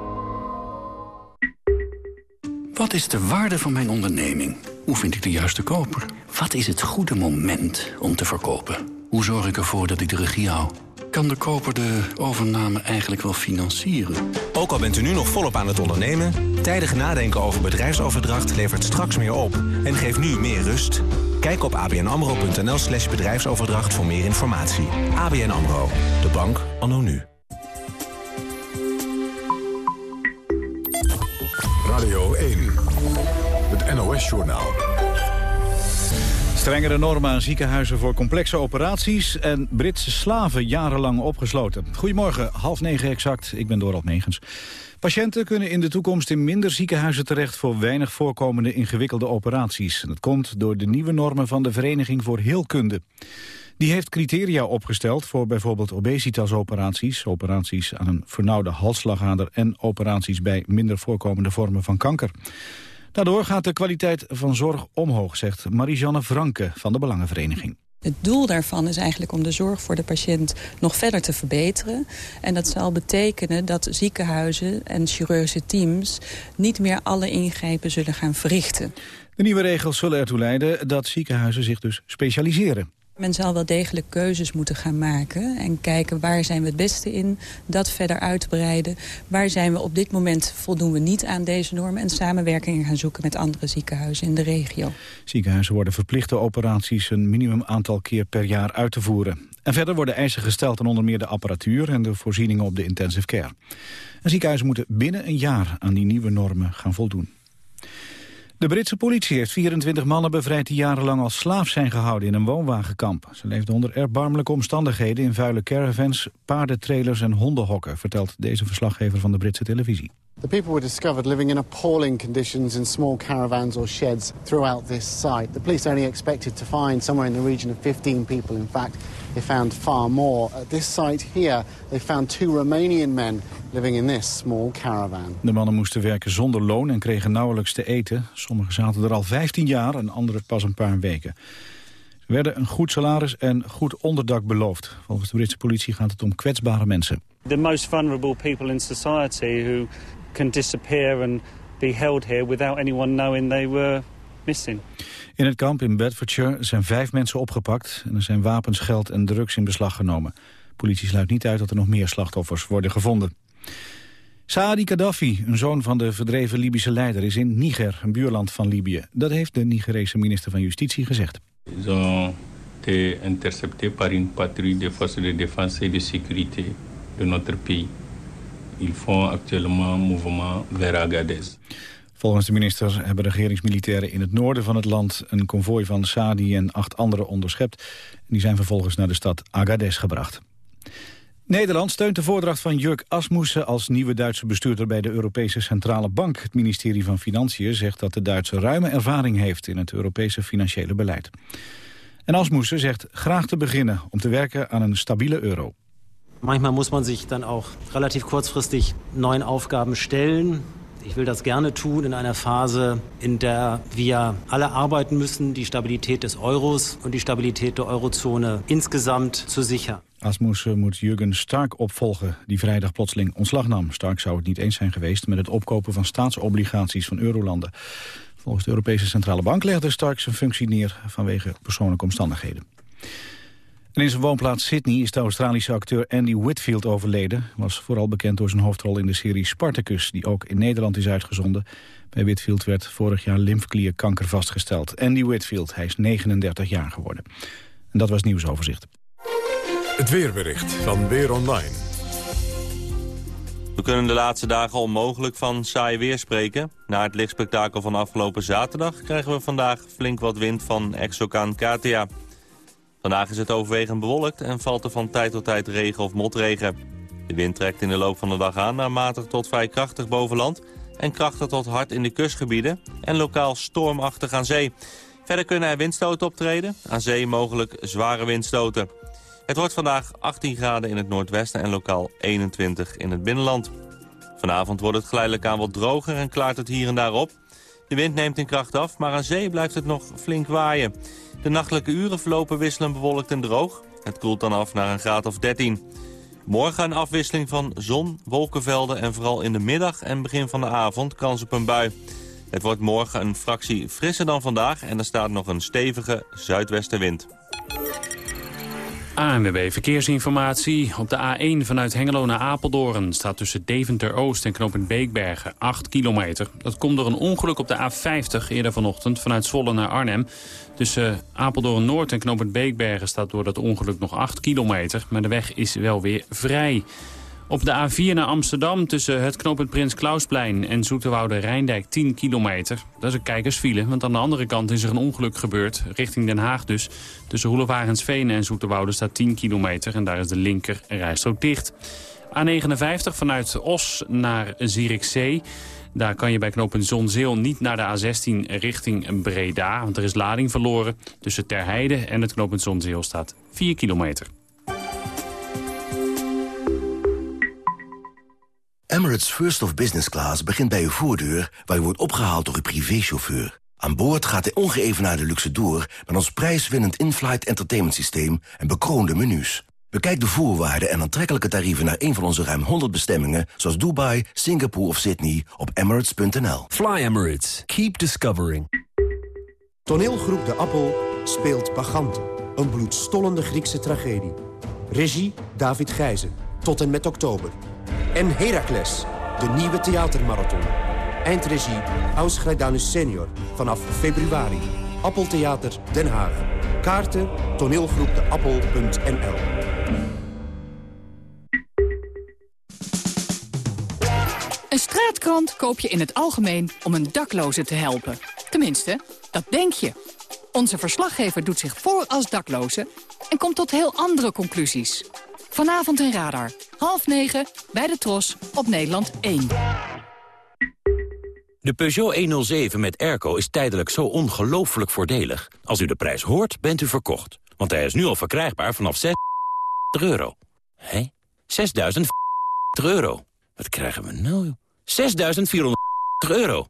Wat is de waarde van mijn onderneming? Hoe vind ik de juiste koper? Wat is het goede moment om te verkopen? Hoe zorg ik ervoor dat ik de regie hou? Kan de koper de overname eigenlijk wel financieren? Ook al bent u nu nog volop aan het ondernemen... tijdig nadenken over bedrijfsoverdracht levert straks meer op... en geeft nu meer rust. Kijk op abnamro.nl slash bedrijfsoverdracht voor meer informatie. ABN AMRO, de bank anno nu. Radio 1, het NOS-journaal. Strengere normen aan ziekenhuizen voor complexe operaties... en Britse slaven jarenlang opgesloten. Goedemorgen, half negen exact. Ik ben Dorald Megens. Patiënten kunnen in de toekomst in minder ziekenhuizen terecht... voor weinig voorkomende ingewikkelde operaties. Dat komt door de nieuwe normen van de Vereniging voor Heelkunde. Die heeft criteria opgesteld voor bijvoorbeeld obesitasoperaties... operaties aan een vernauwde halsslagader... en operaties bij minder voorkomende vormen van kanker. Daardoor gaat de kwaliteit van zorg omhoog, zegt Marijanne Franke van de Belangenvereniging. Het doel daarvan is eigenlijk om de zorg voor de patiënt nog verder te verbeteren. En dat zal betekenen dat ziekenhuizen en chirurgische teams... niet meer alle ingrepen zullen gaan verrichten. De nieuwe regels zullen ertoe leiden dat ziekenhuizen zich dus specialiseren. Men zal wel degelijk keuzes moeten gaan maken en kijken waar zijn we het beste in. Dat verder uitbreiden. Waar zijn we op dit moment voldoen we niet aan deze normen. En samenwerking gaan zoeken met andere ziekenhuizen in de regio. Ziekenhuizen worden verplichte operaties een minimum aantal keer per jaar uit te voeren. En verder worden eisen gesteld aan onder meer de apparatuur en de voorzieningen op de intensive care. En ziekenhuizen moeten binnen een jaar aan die nieuwe normen gaan voldoen. De Britse politie heeft 24 mannen bevrijd die jarenlang als slaaf zijn gehouden in een woonwagenkamp. Ze leefden onder erbarmelijke omstandigheden in vuile caravans, paardentrailers en hondenhokken, vertelt deze verslaggever van de Britse televisie. The people were discovered living in appalling conditions in small caravans or sheds throughout this site. The police only expected to find somewhere in the region of 15 people. In fact, they found far more. At this site here, they found two Romanian men living in this small caravan. De mannen moesten werken zonder loon en kregen nauwelijks te eten. Sommigen zaten er al 15 jaar en anderen pas een paar weken. Ze werden een goed salaris en goed onderdak beloofd. Volgens de Britse politie gaat het om kwetsbare mensen. The most vulnerable people in society who can disappear and be held here without anyone knowing they were In het kamp in Bedfordshire zijn vijf mensen opgepakt... en er zijn wapens, geld en drugs in beslag genomen. Politie sluit niet uit dat er nog meer slachtoffers worden gevonden. Saadi Gaddafi, een zoon van de verdreven Libische leider, is in Niger, een buurland van Libië. Dat heeft de Nigerese minister van Justitie gezegd. Ze ont été interceptés par une patrouille des forces de défense et de sécurité de notre pays. Ils font actuellement mouvement vers Agadez. Volgens de minister hebben regeringsmilitairen in het noorden van het land... een konvooi van Saadi en acht anderen onderschept. Die zijn vervolgens naar de stad Agadez gebracht. Nederland steunt de voordracht van Jurk Asmussen... als nieuwe Duitse bestuurder bij de Europese Centrale Bank. Het ministerie van Financiën zegt dat de Duitse ruime ervaring heeft... in het Europese financiële beleid. En Asmussen zegt graag te beginnen om te werken aan een stabiele euro. Manchmal muss man sich dann auch relativ kurzfristig neuen Aufgaben stellen. Ich will das gerne tun in einer Phase, in der wir alle arbeiten müssen, die Stabilität des Euros und die Stabilität der Eurozone insgesamt zu sichern. Asmussen moet Jurgen Stark opvolgen, die vrijdag plotseling ontslag nam. Stark zou het niet eens zijn geweest met het opkopen van staatsobligaties van eurolanden. Volgens de Europese Centrale Bank legde Stark zijn functie neer vanwege persoonlijke omstandigheden. En in zijn woonplaats Sydney is de Australische acteur Andy Whitfield overleden. Was vooral bekend door zijn hoofdrol in de serie Spartacus, die ook in Nederland is uitgezonden. Bij Whitfield werd vorig jaar lymfeklierkanker vastgesteld. Andy Whitfield, hij is 39 jaar geworden. En dat was nieuwsoverzicht. Het weerbericht van Weer Online. We kunnen de laatste dagen onmogelijk van saai weer spreken. Na het lichtspektakel van afgelopen zaterdag krijgen we vandaag flink wat wind van exocaan Katia. Vandaag is het overwegend bewolkt en valt er van tijd tot tijd regen of motregen. De wind trekt in de loop van de dag aan naar matig tot vrij krachtig boven land... en krachtig tot hard in de kustgebieden en lokaal stormachtig aan zee. Verder kunnen er windstoten optreden, aan zee mogelijk zware windstoten. Het wordt vandaag 18 graden in het noordwesten en lokaal 21 in het binnenland. Vanavond wordt het geleidelijk aan wat droger en klaart het hier en daar op. De wind neemt in kracht af, maar aan zee blijft het nog flink waaien. De nachtelijke uren verlopen wisselend bewolkt en droog. Het koelt dan af naar een graad of 13. Morgen een afwisseling van zon, wolkenvelden en vooral in de middag en begin van de avond kans op een bui. Het wordt morgen een fractie frisser dan vandaag en er staat nog een stevige zuidwestenwind. ANWB Verkeersinformatie. Op de A1 vanuit Hengelo naar Apeldoorn staat tussen Deventer-Oost en knooppunt Beekbergen 8 kilometer. Dat komt door een ongeluk op de A50 eerder vanochtend vanuit Zwolle naar Arnhem. Tussen Apeldoorn-Noord en knooppunt Beekbergen staat door dat ongeluk nog 8 kilometer. Maar de weg is wel weer vrij. Op de A4 naar Amsterdam tussen het knooppunt Prins Klausplein en Zoeterwoude Rijndijk 10 kilometer. Dat is een kijkersfile, want aan de andere kant is er een ongeluk gebeurd, richting Den Haag dus. Tussen Roelevagensveen en Zoeterwoude staat 10 kilometer en daar is de linker rijstrook dicht. A59 vanuit Os naar Zierikzee. Daar kan je bij knooppunt Zonzeel niet naar de A16 richting Breda, want er is lading verloren. Tussen Terheide en het knooppunt Zonzeel staat 4 kilometer. Emirates First of Business Class begint bij uw voordeur... waar u wordt opgehaald door uw privéchauffeur. Aan boord gaat de ongeëvenaarde luxe door... met ons prijswinnend in-flight entertainment systeem en bekroonde menus. Bekijk de voorwaarden en aantrekkelijke tarieven... naar een van onze ruim 100 bestemmingen... zoals Dubai, Singapore of Sydney op emirates.nl. Fly Emirates. Keep discovering. Toneelgroep De Appel speelt Bacchante. Een bloedstollende Griekse tragedie. Regie David Gijzen. Tot en met oktober. En Heracles, de nieuwe theatermarathon. Eindregie Aus senior vanaf februari. Appeltheater Den Haag. Kaarten toneelgroepdeappel.nl Een straatkrant koop je in het algemeen om een dakloze te helpen. Tenminste, dat denk je. Onze verslaggever doet zich voor als dakloze en komt tot heel andere conclusies. Vanavond in Radar. Half negen bij de Tros op Nederland 1. De Peugeot 107 met airco is tijdelijk zo ongelooflijk voordelig. Als u de prijs hoort, bent u verkocht. Want hij is nu al verkrijgbaar vanaf 6 *laughs* euro. Hé? 6.000 *laughs* euro. Wat krijgen we nou? 6.400 *laughs* euro.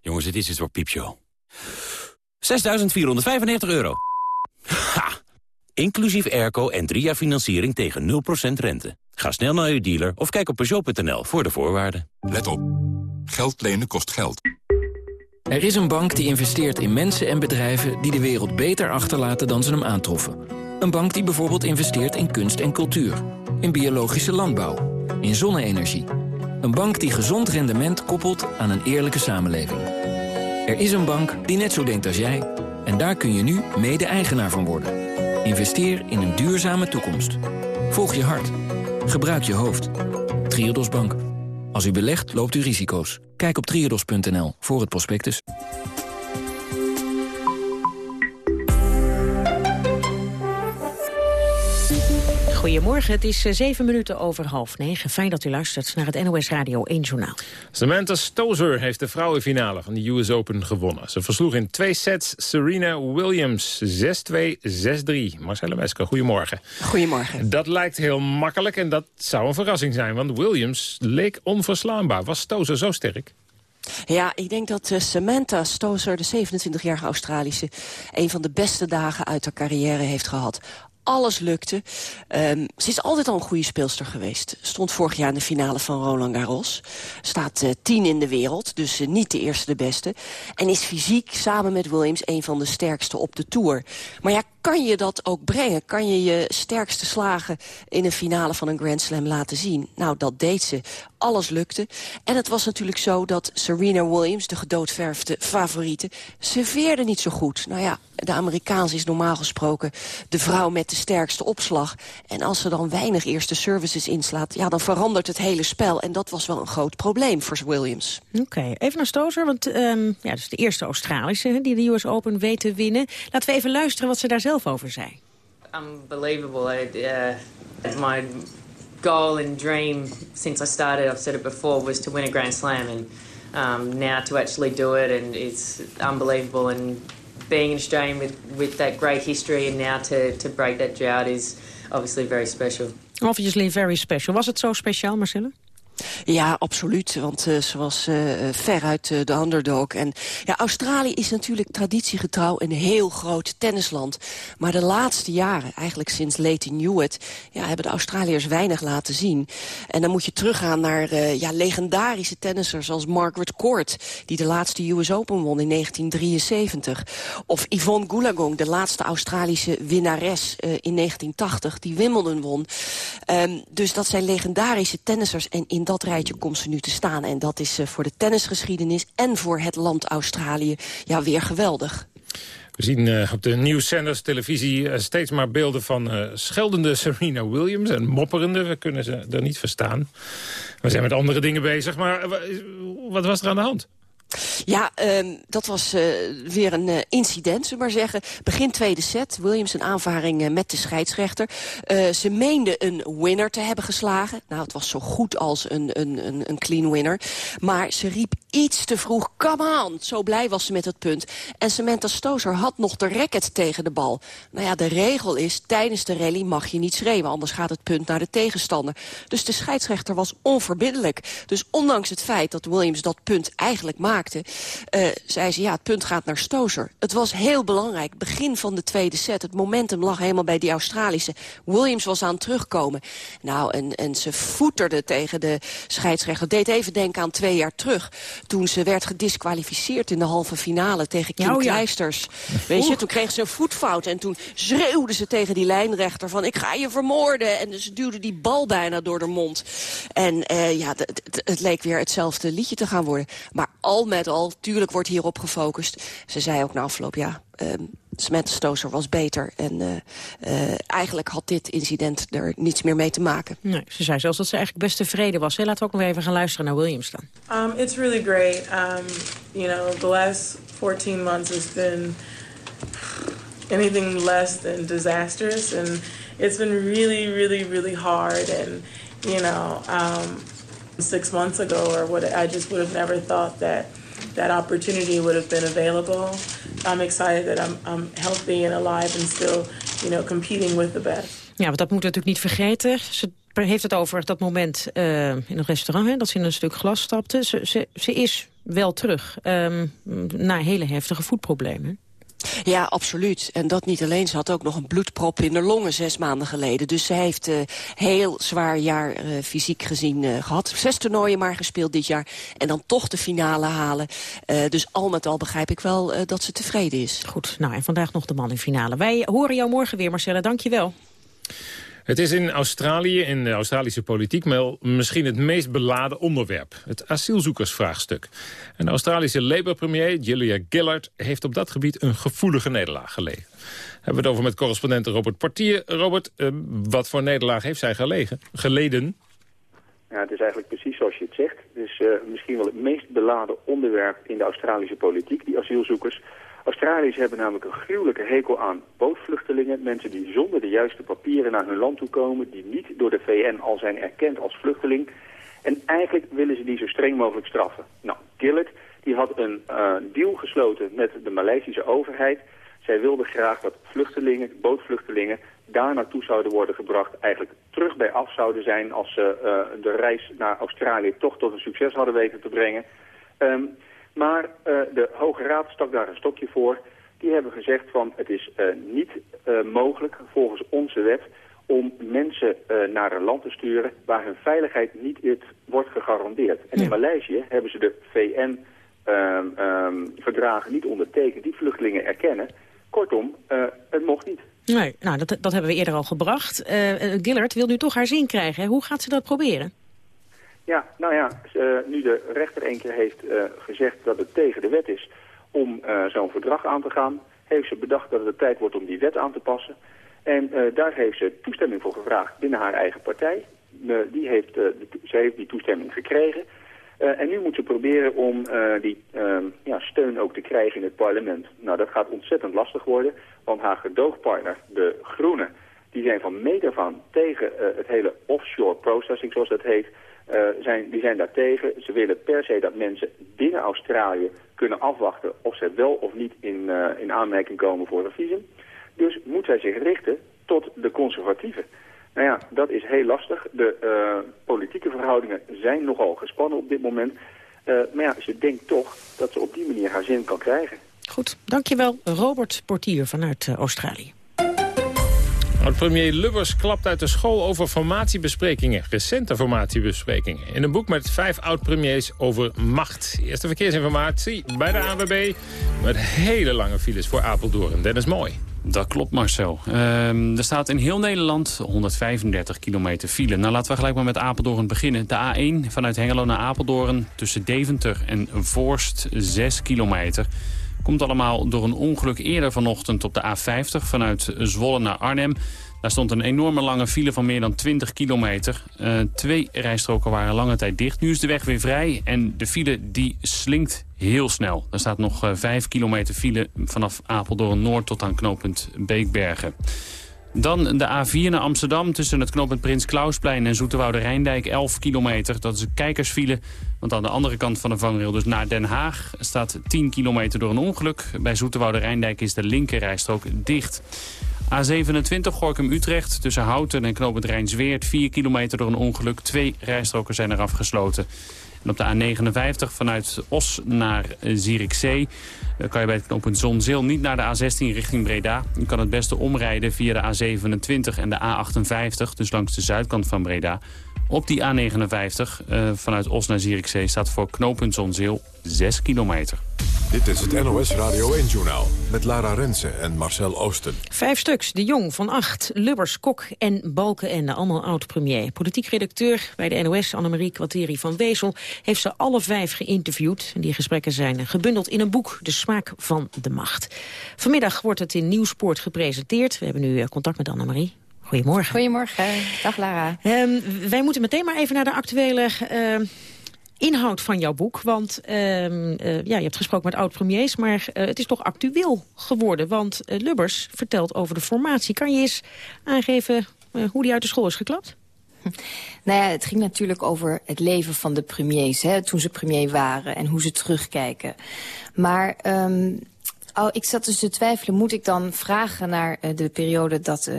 Jongens, dit is het voor piepshow. 6.495 euro. Ha! Inclusief airco en drie jaar financiering tegen 0% rente. Ga snel naar uw dealer of kijk op Peugeot.nl voor de voorwaarden. Let op. Geld lenen kost geld. Er is een bank die investeert in mensen en bedrijven... die de wereld beter achterlaten dan ze hem aantroffen. Een bank die bijvoorbeeld investeert in kunst en cultuur. In biologische landbouw. In zonne-energie. Een bank die gezond rendement koppelt aan een eerlijke samenleving. Er is een bank die net zo denkt als jij. En daar kun je nu mede-eigenaar van worden. Investeer in een duurzame toekomst. Volg je hart. Gebruik je hoofd. Triodos Bank. Als u belegt, loopt u risico's. Kijk op triodos.nl voor het prospectus. Goedemorgen, het is eh, zeven minuten over half negen. Fijn dat u luistert naar het NOS Radio 1 Journaal. Samantha Stozer heeft de vrouwenfinale van de US Open gewonnen. Ze versloeg in twee sets Serena Williams 6-2, 6-3. Marcella Mesker, goedemorgen. Goedemorgen. Dat lijkt heel makkelijk en dat zou een verrassing zijn... want Williams leek onverslaanbaar. Was Stozer zo sterk? Ja, ik denk dat uh, Samantha Stozer, de 27-jarige Australische... een van de beste dagen uit haar carrière heeft gehad alles lukte. Um, ze is altijd al een goede speelster geweest. Stond vorig jaar in de finale van Roland Garros. Staat uh, tien in de wereld, dus uh, niet de eerste de beste. En is fysiek samen met Williams een van de sterkste op de Tour. Maar ja, kan je dat ook brengen? Kan je je sterkste slagen in een finale van een Grand Slam laten zien? Nou, dat deed ze. Alles lukte. En het was natuurlijk zo dat Serena Williams, de gedoodverfde favoriete... serveerde niet zo goed. Nou ja, de Amerikaans is normaal gesproken de vrouw met de sterkste opslag. En als ze dan weinig eerste services inslaat... ja, dan verandert het hele spel. En dat was wel een groot probleem voor Williams. Oké, even naar Stozer, want um, ja, dat is de eerste Australische... die de US Open weet te winnen. Laten we even luisteren wat ze daar zelf over zei. Unbelievable. I, uh, my goal and dream since I started, I've said it before, was to win a Grand Slam. And um, now to actually do it, and it's unbelievable. And being an Australian with, with that great history and now to, to break that drought is obviously very special. Obviously very special. Was het zo speciaal, Marcella? Ja, absoluut. Want uh, ze was uh, veruit uh, de underdog. En ja, Australië is natuurlijk traditiegetrouw een heel groot tennisland. Maar de laatste jaren, eigenlijk sinds Leighton Hewitt... Ja, hebben de Australiërs weinig laten zien. En dan moet je teruggaan naar ja, legendarische tennissers als Margaret Court... die de laatste US Open won in 1973. Of Yvonne Goolagong, de laatste Australische winnares in 1980... die Wimbledon won. Um, dus dat zijn legendarische tennissers. En in dat rijtje komt ze nu te staan. En dat is uh, voor de tennisgeschiedenis en voor het land Australië ja, weer geweldig. We zien uh, op de nieuwszenders televisie uh, steeds maar beelden van scheldende Serena Williams en mopperende. We kunnen ze er niet verstaan. We zijn met andere dingen bezig, maar wat was er aan de hand? Ja, um, dat was uh, weer een uh, incident, zullen we maar zeggen. Begin tweede set, Williams een aanvaring uh, met de scheidsrechter. ze meende een winner te hebben geslagen. Nou, het was zo goed als een, een, een, een clean winner. Maar ze riep iets te vroeg, come on! Zo blij was ze met het punt. En Samantha Stozer had nog de racket tegen de bal. Nou ja, de regel is, tijdens de rally mag je niet schreeuwen... anders gaat het punt naar de tegenstander. Dus de scheidsrechter was onverbiddelijk. Dus ondanks het feit dat Williams dat punt eigenlijk maakte maakte, uh, zei ze, ja, het punt gaat naar Stozer. Het was heel belangrijk. Begin van de tweede set. Het momentum lag helemaal bij die Australische. Williams was aan het terugkomen. Nou, en, en ze voeterde tegen de scheidsrechter. Deed even denken aan twee jaar terug. Toen ze werd gedisqualificeerd in de halve finale tegen Kim oh, Kleisters. Weet je, toen kreeg ze een voetfout. En toen schreeuwde ze tegen die lijnrechter van, ik ga je vermoorden. En ze duwde die bal bijna door de mond. En uh, ja, het leek weer hetzelfde liedje te gaan worden. Maar al met al, tuurlijk wordt hierop gefocust. Ze zei ook na afloop, ja, um, Samantha Stoser was beter. En uh, uh, eigenlijk had dit incident er niets meer mee te maken. Nee, ze zei zelfs dat ze eigenlijk best tevreden was. Laten we ook nog even gaan luisteren naar Williams dan. Um, it's really great. Um, you know, the last 14 months has been anything less than disastrous. And it's been really, really, really hard. And, you know... Um, six months ago or what I just would have never thought that that opportunity would have been available. I'm excited that I'm, I'm healthy and alive and still, you know, competing with the best. Ja, want dat moeten we natuurlijk niet vergeten. Ze heeft het over dat moment uh, in een restaurant, hè, dat ze in een stuk glas stapte. Ze, ze, ze is wel terug um, na hele heftige voetproblemen. Ja, absoluut. En dat niet alleen. Ze had ook nog een bloedprop in de longen zes maanden geleden. Dus ze heeft uh, heel zwaar jaar uh, fysiek gezien uh, gehad. Zes toernooien maar gespeeld dit jaar. En dan toch de finale halen. dus al met al begrijp ik wel dat ze tevreden is. Goed, nou en vandaag nog de man in finale. Wij horen jou morgen weer, Marcella. Dank je wel. Het is in Australië, in de Australische politiek, misschien het meest beladen onderwerp. Het asielzoekersvraagstuk. En de Australische Labour-premier Julia Gillard heeft op dat gebied een gevoelige nederlaag gelegen. Hebben we het over met correspondent Robert Portier. Robert, uh, wat voor nederlaag heeft zij gelegen, geleden? Ja, het is eigenlijk precies zoals je het zegt. Het is uh, misschien wel het meest beladen onderwerp in de Australische politiek, die asielzoekers. Australiërs hebben namelijk een gruwelijke hekel aan bootvluchtelingen. Mensen die zonder de juiste papieren naar hun land toe komen. Die niet door de VN al zijn erkend als vluchteling. En eigenlijk willen ze die zo streng mogelijk straffen. Nou, Gillett die had een uh, deal gesloten met de Maleisische overheid. Zij wilde graag dat vluchtelingen, bootvluchtelingen, daar naartoe zouden worden gebracht. Eigenlijk terug bij af zouden zijn als ze uh, de reis naar Australië toch tot een succes hadden weten te brengen. Um, maar uh, de Hoge Raad stak daar een stokje voor. Die hebben gezegd van het is uh, niet uh, mogelijk volgens onze wet om mensen naar een land te sturen waar hun veiligheid niet wordt gegarandeerd. En in Maleisië hebben ze de VN-verdragen ehm, um, niet ondertekend die vluchtelingen erkennen. Kortom, het mocht niet. Nee, nou, dat, dat hebben we eerder al gebracht. Gillard wil nu toch haar zin krijgen. Hoe gaat ze dat proberen? Ja, nou ja, uh, nu de rechter één keer heeft uh, gezegd dat het tegen de wet is om uh, zo'n verdrag aan te gaan, heeft ze bedacht dat het tijd wordt om die wet aan te passen. En daar heeft ze toestemming voor gevraagd binnen haar eigen partij. die heeft, ze heeft die toestemming gekregen. en nu moet ze proberen om die ehm, steun ook te krijgen in het parlement. Nou, dat gaat ontzettend lastig worden, want haar gedoogpartner, de Groenen, die zijn van meet aan tegen het hele offshore processing, zoals dat heet... Uh, zijn, die zijn daartegen. Ze willen per se dat mensen binnen Australië kunnen afwachten of ze wel of niet in, uh, in aanmerking komen voor een visum. Dus moet zij zich richten tot de conservatieven. Nou ja, dat is heel lastig. De uh, politieke verhoudingen zijn nogal gespannen op dit moment. Maar ja, ze denkt toch dat ze op die manier haar zin kan krijgen. Goed, dankjewel Robert Portier vanuit Australië. Premier Lubbers klapt uit de school over formatiebesprekingen. Recente formatiebesprekingen. In een boek met vijf oud-premiers over macht. Eerste verkeersinformatie bij de ANWB. Met hele lange files voor Apeldoorn. Dennis Mooi. Dat klopt Marcel. Uh, er staat in heel Nederland 135 kilometer file. Nou laten we gelijk maar met Apeldoorn beginnen. De A1 vanuit Hengelo naar Apeldoorn tussen Deventer en Voorst 6 kilometer. Komt allemaal door een ongeluk eerder vanochtend op de A50 vanuit Zwolle naar Arnhem. Daar stond een enorme lange file van meer dan 20 kilometer. Uh, twee rijstroken waren lange tijd dicht. Nu is de weg weer vrij en de file die slinkt heel snel. Er staat nog uh, eh, 5 kilometer file vanaf Apeldoorn Noord tot aan knooppunt Beekbergen. Dan de A4 naar Amsterdam tussen het knooppunt Prins Klausplein en Zoeterwoude Rijndijk 11 kilometer. Dat is een kijkersfile, want aan de andere kant van de vangrail, dus naar Den Haag, staat 10 kilometer door een ongeluk. Bij Zoeterwoude Rijndijk is de linkerrijstrook dicht. A27 Gorkum-Utrecht tussen Houten en knooppunt Rijnsweert 4 kilometer door een ongeluk. Twee rijstroken zijn er afgesloten. En op de A59 vanuit Os naar Zierikzee eh, kan je bij het knooppunt Zonzeel niet naar de A16 richting Breda. Je kan het beste omrijden via de A27 en de A58, dus langs de zuidkant van Breda. Op die A59 uh, vanuit Os naar Zierikzee staat voor knooppunt Zonzeel 6 kilometer. Dit is het NOS Radio 1-journaal met Lara Rensen en Marcel Oosten. Vijf stuks, De Jong van Acht, Lubbers, Kok en Balkenende, allemaal oud-premier. Politiek redacteur bij de NOS, Annemarie Kwarteri van Wezel... heeft ze alle vijf geïnterviewd. Die gesprekken zijn gebundeld in een boek, De Smaak van de Macht. Vanmiddag wordt het in Nieuwspoort gepresenteerd. We hebben nu eh, contact met Annemarie. Goedemorgen. Goedemorgen. Dag Lara. Um, wij moeten meteen maar even naar de actuele... Uh, inhoud van jouw boek. Want uh, ja, je hebt gesproken met oud-premiers, maar uh, het is toch actueel geworden. Want uh, Lubbers vertelt over de formatie. Kan je eens aangeven hoe die uit de school is geklapt? *laughs* Nou ja, het ging natuurlijk over het leven van de premiers, hè, toen ze premier waren en hoe ze terugkijken. Maar Oh, ik zat dus te twijfelen, moet ik dan vragen naar de periode dat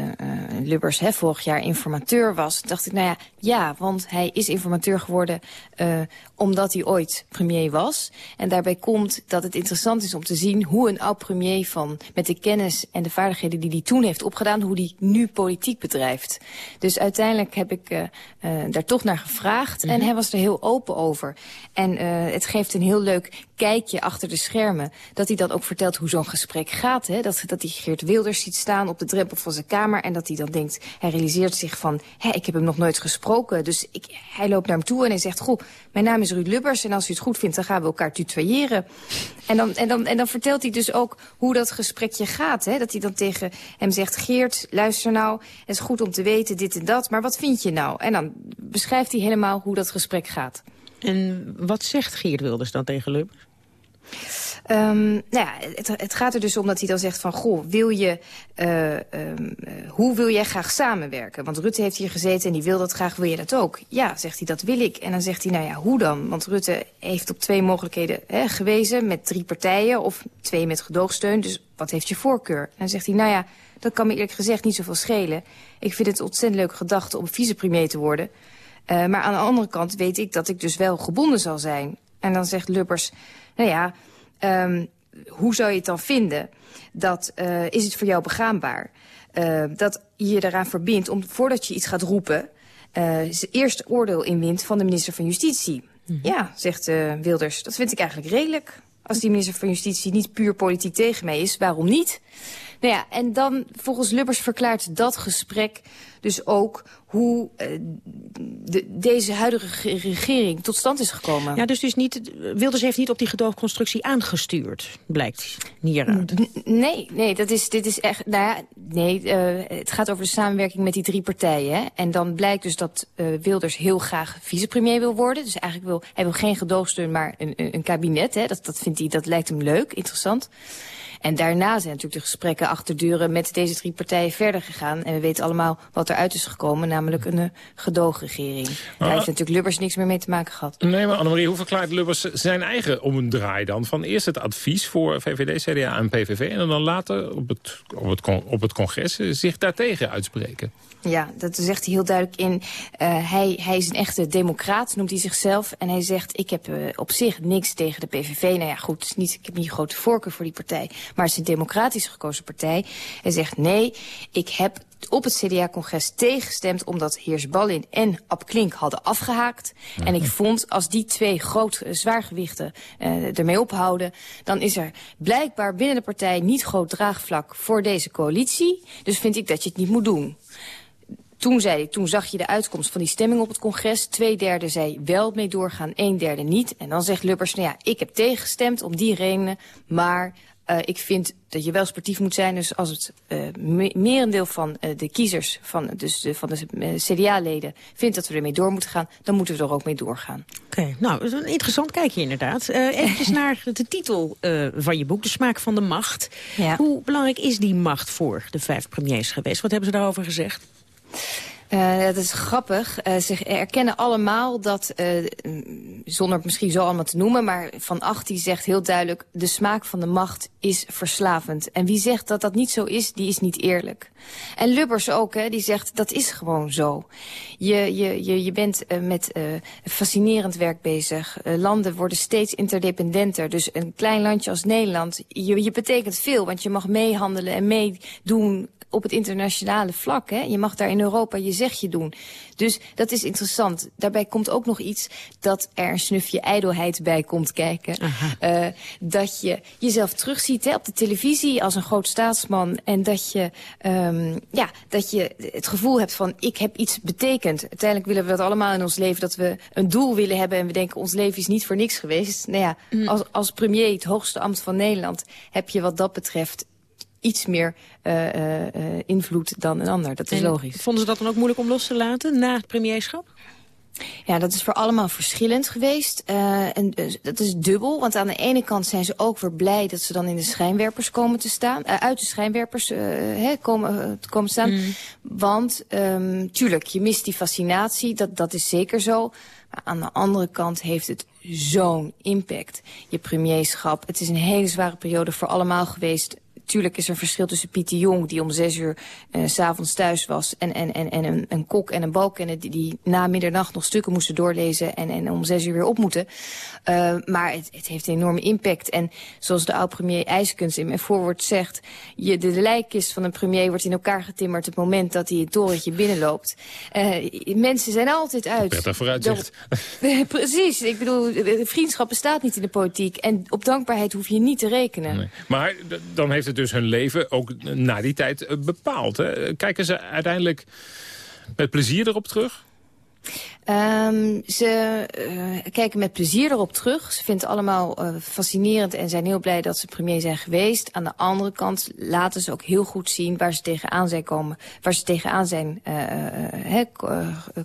Lubbers hè, vorig jaar informateur was? dacht ik, nou ja, ja, want hij is informateur geworden omdat hij ooit premier was. En daarbij komt dat het interessant is om te zien hoe een oud-premier van met de kennis en de vaardigheden die hij toen heeft opgedaan, hoe die nu politiek bedrijft. Dus uiteindelijk heb ik daar toch naar gevraagd en mhm. hij was er heel open over. En het geeft een heel leuk kijkje achter de schermen, dat hij dan ook vertelt hoe zo'n gesprek gaat. Hè? Dat, dat hij Geert Wilders ziet staan op de drempel van zijn kamer... en dat hij dan denkt, hij realiseert zich van... Hé, ik heb hem nog nooit gesproken. Dus ik, hij loopt naar hem toe en hij zegt... Goh, mijn naam is Ruud Lubbers en als u het goed vindt... dan gaan we elkaar tutoyeren. En dan, en dan, en dan vertelt hij dus ook hoe dat gesprekje gaat. Hè? Dat hij dan tegen hem zegt... Geert, luister nou, het is goed om te weten dit en dat... maar wat vind je nou? En dan beschrijft hij helemaal hoe dat gesprek gaat. En wat zegt Geert Wilders dan tegen Lubbers? Um, nou ja, het, gaat er dus om dat hij dan zegt van... goh, wil je, uh, um, hoe wil jij graag samenwerken? Want Rutte heeft hier gezeten en die wil dat graag. Wil je dat ook? Ja, zegt hij, dat wil ik. En dan zegt hij, nou ja, hoe dan? Want Rutte heeft op twee mogelijkheden hè, gewezen... met drie partijen of twee met gedoogsteun. Dus wat heeft je voorkeur? En dan zegt hij, nou ja, dat kan me eerlijk gezegd niet zoveel schelen. Ik vind het een ontzettend leuke gedachte om vicepremier te worden... Uh, maar aan de andere kant weet ik dat ik dus wel gebonden zal zijn. En dan zegt Lubbers, nou ja, um, hoe zou je het dan vinden? Dat, uh, is het voor jou begaanbaar? Uh, dat je je eraan verbindt om voordat je iets gaat roepen... Uh, eerst oordeel inwint van de minister van Justitie. Mm -hmm. Ja, zegt Wilders, dat vind ik eigenlijk redelijk. Als die minister van Justitie niet puur politiek tegen mij is, waarom niet? Nou ja, en dan volgens Lubbers verklaart dat gesprek dus ook hoe uh, de, deze huidige regering tot stand is gekomen. Ja, dus, dus niet, Wilders heeft niet op die gedoogconstructie aangestuurd, blijkt hieruit. Nee, nee, dat is, dit is echt, nou ja, nee, uh, het gaat over de samenwerking met die drie partijen. Hè? En dan blijkt dus dat uh, Wilders heel graag vicepremier wil worden. Dus eigenlijk wil, hij wil geen gedoogsteun, maar een, een, een kabinet. Hè? Dat, dat vindt hij, dat lijkt hem leuk, interessant. En daarna zijn natuurlijk de gesprekken achter deuren met deze drie partijen verder gegaan. En we weten allemaal wat eruit is gekomen, namelijk een gedoogregering. Daar heeft natuurlijk Lubbers niks meer mee te maken gehad. Nee, maar Annemarie, hoe verklaart Lubbers zijn eigen om een draai dan? Van eerst het advies voor VVD, CDA en PVV... en dan later op het, op het, op het congres zich daartegen uitspreken. Ja, dat zegt hij heel duidelijk in. Uh, hij, hij is een echte democraat, noemt hij zichzelf. En hij zegt, ik heb uh, op zich niks tegen de PVV. Nou ja, goed, niet, ik heb niet een grote voorkeur voor die partij. Maar het is een democratisch gekozen partij. Hij zegt, nee, ik heb op het CDA-congres tegengestemd... omdat Heers Ballin en Ab Klink hadden afgehaakt. En ik vond, als die twee groot uh, zwaargewichten uh, ermee ophouden... dan is er blijkbaar binnen de partij niet groot draagvlak voor deze coalitie. Dus vind ik dat je het niet moet doen. Toen, zei toen zag je de uitkomst van die stemming op het congres. Twee derde zei wel mee doorgaan, een derde niet. En dan zegt Lubbers, nou ja, ik heb tegengestemd om die redenen. Maar uh, ik vind dat je wel sportief moet zijn. Dus als het uh, me merendeel van uh, de kiezers, van, dus de, van de CDA-leden... vindt dat we ermee door moeten gaan, dan moeten we er ook mee doorgaan. Oké, okay, nou, dat is een interessant kijkje inderdaad. Even *laughs* naar de titel van je boek, De Smaak van de Macht. Ja. Hoe belangrijk is die macht voor de vijf premiers geweest? Wat hebben ze daarover gezegd? Uh, dat is grappig. Uh, ze erkennen allemaal dat, uh, zonder het misschien zo allemaal te noemen... maar Van Acht die zegt heel duidelijk... de smaak van de macht is verslavend. En wie zegt dat dat niet zo is, die is niet eerlijk. En Lubbers ook, hè, die zegt dat is gewoon zo. Je, je, je, je bent met fascinerend werk bezig. landen worden steeds interdependenter. Dus een klein landje als Nederland, je, je betekent veel... want je mag meehandelen en meedoen op het internationale vlak. Hè? Je mag daar in Europa je zegje doen. Dus dat is interessant. Daarbij komt ook nog iets dat er een snufje ijdelheid bij komt kijken. Uh, dat je jezelf terugziet hè, op de televisie als een groot staatsman. En dat je, um, ja, dat je het gevoel hebt van ik heb iets betekend. Uiteindelijk willen we dat allemaal in ons leven. Dat we een doel willen hebben en we denken ons leven is niet voor niks geweest. Nou ja, mm. als, als premier, het hoogste ambt van Nederland, heb je wat dat betreft iets meer uh, uh, invloed dan een ander. Dat is en logisch. Vonden ze dat dan ook moeilijk om los te laten na het premierschap? Ja, dat is voor allemaal verschillend geweest. Uh, en uh, dat is dubbel, want aan de ene kant zijn ze ook weer blij... dat ze dan in de schijnwerpers komen te staan. Uh, uit de schijnwerpers he, komen, te komen staan. Mm. Want, um, tuurlijk, je mist die fascinatie, dat, dat is zeker zo. Maar aan de andere kant heeft het zo'n impact. Je premierschap, het is een hele zware periode voor allemaal geweest tuurlijk is er verschil tussen Pieter Jong... die om zes uur uh, s'avonds thuis was... en, en, en, en een, een kok en een balkenner die, die na middernacht nog stukken moesten doorlezen... en, en om zes uur weer op moeten. Uh, maar het, het heeft een enorme impact. En zoals de oud-premier IJskunst in mijn voorwoord zegt... Je, de, de lijkkist van een premier wordt in elkaar getimmerd... het moment dat hij het torentje binnenloopt. Uh, mensen zijn altijd uit. Prettig vooruitzicht. *laughs* Precies. Ik bedoel, vriendschap bestaat niet in de politiek. En op dankbaarheid hoef je niet te rekenen. Nee. Maar dan heeft het dus hun leven ook na die tijd eh, bepaald. Hè? Kijken ze uiteindelijk met plezier erop terug? Um, ze uh, kijken met plezier erop terug. Ze vinden allemaal uh, fascinerend en zijn heel blij dat ze premier zijn geweest. Aan de andere kant laten ze ook heel goed zien waar ze tegenaan zijn komen, waar ze tegenaan zijn uh,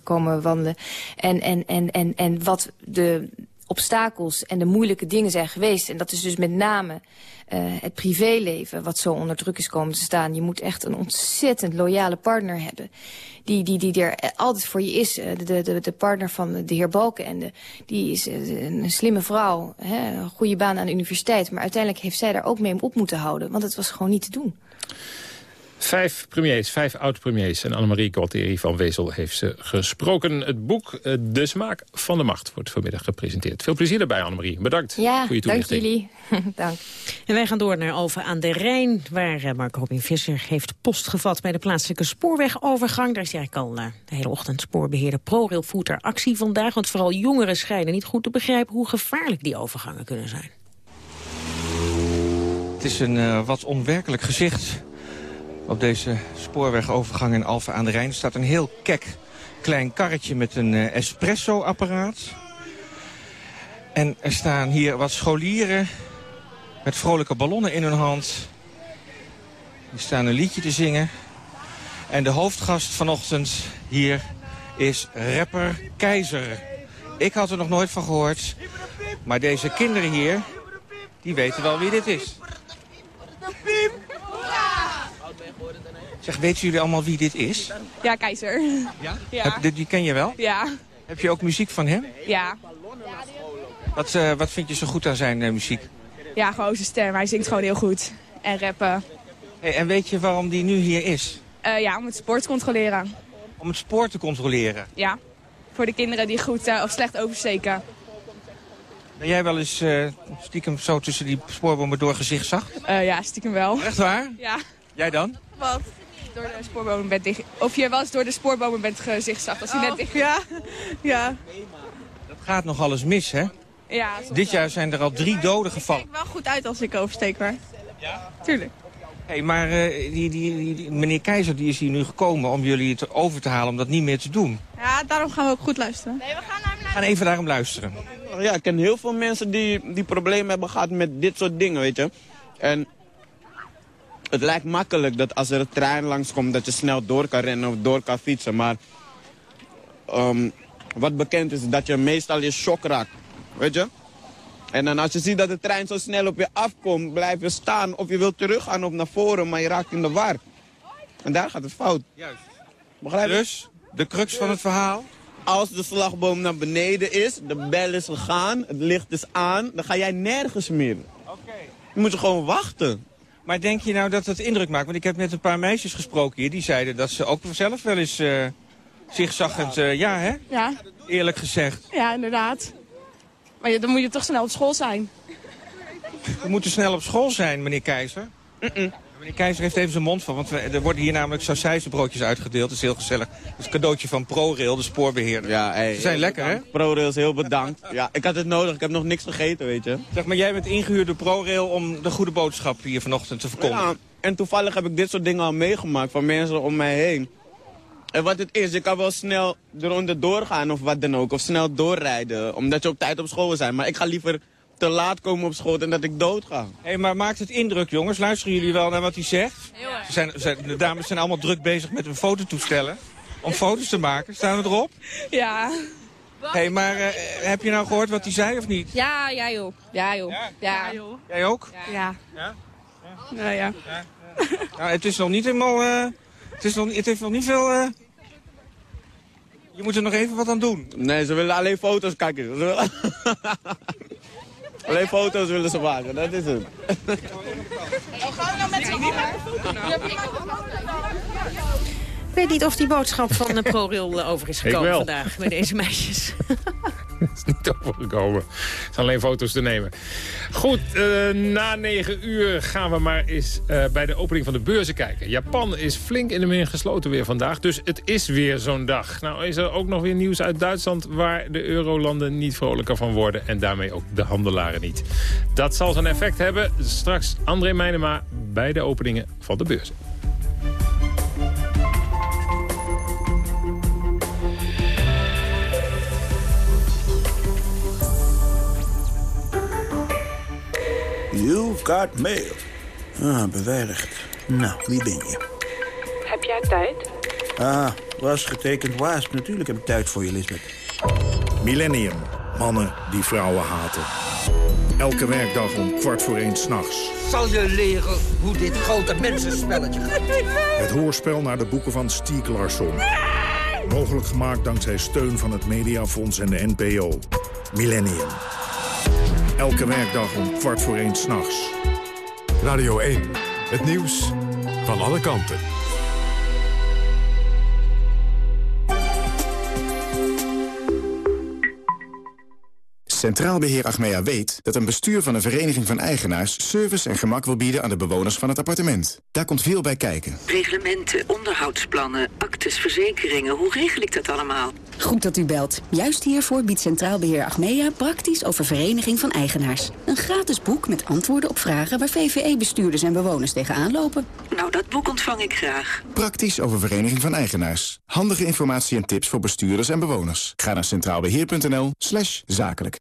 komen wandelen. En, en, en, en, en wat de obstakels en de moeilijke dingen zijn geweest. En dat is dus met name uh, het privéleven wat zo onder druk is komen te staan. Je moet echt een ontzettend loyale partner hebben. Die, die, die er altijd voor je is. De, de, de partner van de heer Balkenende. Die is een slimme vrouw. Hè, een goede baan aan de universiteit. Maar uiteindelijk heeft zij daar ook mee op moeten houden. Want het was gewoon niet te doen. Vijf premiers, vijf oud-premiers. En Annemarie Gualteri van Wezel heeft ze gesproken. Het boek eh, De Smaak van de Macht wordt vanmiddag gepresenteerd. Veel plezier erbij, Annemarie. Bedankt ja, voor je toelichting. dank jullie. *laughs* dank. En wij gaan door naar Over aan de Rijn... waar eh, Mark Robin Visser heeft post gevat bij de plaatselijke spoorwegovergang. Daar is eigenlijk al uh, de hele ochtend spoorbeheerder ProRail voert daar actie vandaag. Want vooral jongeren schijnen niet goed te begrijpen... hoe gevaarlijk die overgangen kunnen zijn. Het is een uh, wat onwerkelijk gezicht op deze spoorwegovergang in Alphen aan de Rijn staat een heel kek klein karretje met een uh, espresso-apparaat. En er staan hier wat scholieren met vrolijke ballonnen in hun hand. Die staan een liedje te zingen. En de hoofdgast vanochtend hier is rapper Keizer. Ik had er nog nooit van gehoord. Maar deze kinderen hier, die weten wel wie dit is. Zeg, weten jullie allemaal wie dit is? Ja, Keizer. Ja? *laughs* Ja. Heb, die ken je wel? Ja. Heb je ook muziek van hem? Ja. Wat, eh, wat vind je zo goed aan zijn eh, muziek? Ja, gewoon zijn stem. Hij zingt gewoon heel goed. En rappen. Hey, en weet je waarom die nu hier is? Eh, ja, om het sport te controleren. Om het spoor te controleren. Ja. Voor de kinderen die goed of slecht oversteken. Ben jij wel eens stiekem zo tussen die spoorbomen door gezicht zag? Ja, stiekem wel. Echt waar? Ja. Jij dan? Wat? Door de spoorbomen bent dicht... Of je wel eens door de spoorbomen bent gezicht als hij net dicht... Ja. Ja. Dat gaat nog alles mis, hè? Ja. Dit jaar zijn er al drie doden gevallen. wel goed uit als ik oversteek hoor. Ja? Tuurlijk. Hey, maar eh, die, die, die- die- meneer Keizer die is hier nu gekomen om jullie het over te halen om dat niet meer te doen. Ja, daarom gaan we ook goed luisteren. Nee, we gaan naar We gaan even daarom luisteren. Ja, ik ken heel veel mensen die, die problemen hebben gehad met dit soort dingen, weet je. En het lijkt makkelijk dat als er een trein langskomt dat je snel door kan rennen of door kan fietsen. Maar ehm, wat bekend is dat je meestal in shock raakt, weet je. En dan als je ziet dat de trein zo snel op je afkomt, blijf je staan of je wilt teruggaan of naar voren, maar je raakt in de war. En daar gaat het fout. Juist. Begrijp je? Dus, de crux van het verhaal? Als de slagboom naar beneden is, de bel is gegaan, het licht is aan, dan ga jij nergens meer. Oké. Je moet gewoon wachten. Maar denk je nou dat het indruk maakt? Want ik heb met een paar meisjes gesproken hier. Die zeiden dat ze ook zelf wel eens eh zigzaggend... eh, ja, hè? Ja. Eerlijk gezegd. Ja, inderdaad. Maar dan moet je toch snel op school zijn. We moeten snel op school zijn, meneer Keizer. Meneer Keizer heeft even zijn mond van, want we- er worden hier namelijk sausijzenbroodjes uitgedeeld. Dat is heel gezellig. Dat is een cadeautje van ProRail, de spoorbeheerder. Ja, hey, Ze zijn lekker, hè? ProRails, heel bedankt. Ja, ik had het nodig, ik heb nog niks gegeten, weet je. Zeg maar, jij bent ingehuurd door ProRail om de goede boodschap hier vanochtend te verkondigen. Ja, en toevallig heb ik dit soort dingen al meegemaakt van mensen om mij heen. En wat het is, je kan wel snel eronder doorgaan of wat dan ook. Of snel doorrijden, omdat je op tijd op school wil zijn. Maar ik ga liever te laat komen op school dan dat ik dood ga. Hé, maar maakt het indruk, jongens? Luisteren jullie wel naar wat hij zegt? Ze zijn, zijn, de dames zijn allemaal druk bezig met hun fototoestellen. Om foto's te maken. Staan we erop? Ja. Hé, maar eh, heb je nou gehoord wat hij zei of niet? Ja, ja joh. Ja joh. Ja. Jij ook? Ja. Ja? Ja, ja. Nou, het is nog niet helemaal... eh, het, is nog, het heeft nog niet veel... eh, je moet er nog even wat aan doen. Nee, ze willen alleen foto's kijken. *laughs* Alleen foto's willen ze maken, dat is het. Gaan we nou met z'n Ik weet niet of die boodschap van de ProRail eh, over is gekomen vandaag bij deze meisjes. *laughs* niet overgekomen. Er zijn alleen foto's te nemen. Goed, eh, na negen uur gaan we maar eens eh, bij de opening van de beurzen kijken. Japan is flink in de min gesloten weer vandaag. Dus het is weer zo'n dag. Nou is er ook nog weer nieuws uit Duitsland... waar de eurolanden niet vrolijker van worden. En daarmee ook de handelaren niet. Dat zal zijn effect hebben. Straks André Meijnema bij de openingen van de beurzen. You've got mail. Ah, beveiligd. Nou, wie ben je? Heb jij tijd? Ah, was getekend waas. Natuurlijk heb ik tijd voor je, Lisbeth. Millennium. Mannen die vrouwen haten. Elke werkdag om kwart voor één s'nachts. Zal je leren hoe dit grote mensenspelletje gaat? Het hoorspel naar de boeken van Stieg Larsson. Mogelijk gemaakt dankzij steun van het Mediafonds en de NPO. Millennium. Elke werkdag om kwart voor één s'nachts. Radio 1. Het nieuws van alle kanten. Centraal Beheer Achmea weet dat een bestuur van een vereniging van eigenaars... service en gemak wil bieden aan de bewoners van het appartement. Daar komt veel bij kijken. Reglementen, onderhoudsplannen, actes, verzekeringen. Hoe regel ik dat allemaal? Goed dat u belt. Juist hiervoor biedt Centraal Beheer Achmea praktisch over vereniging van eigenaars. Een gratis boek met antwoorden op vragen waar VVE-bestuurders en bewoners tegenaan lopen. Nou, dat boek ontvang ik graag. Praktisch over vereniging van eigenaars. Handige informatie en tips voor bestuurders en bewoners. Ga naar centraalbeheer.nl slash zakelijk.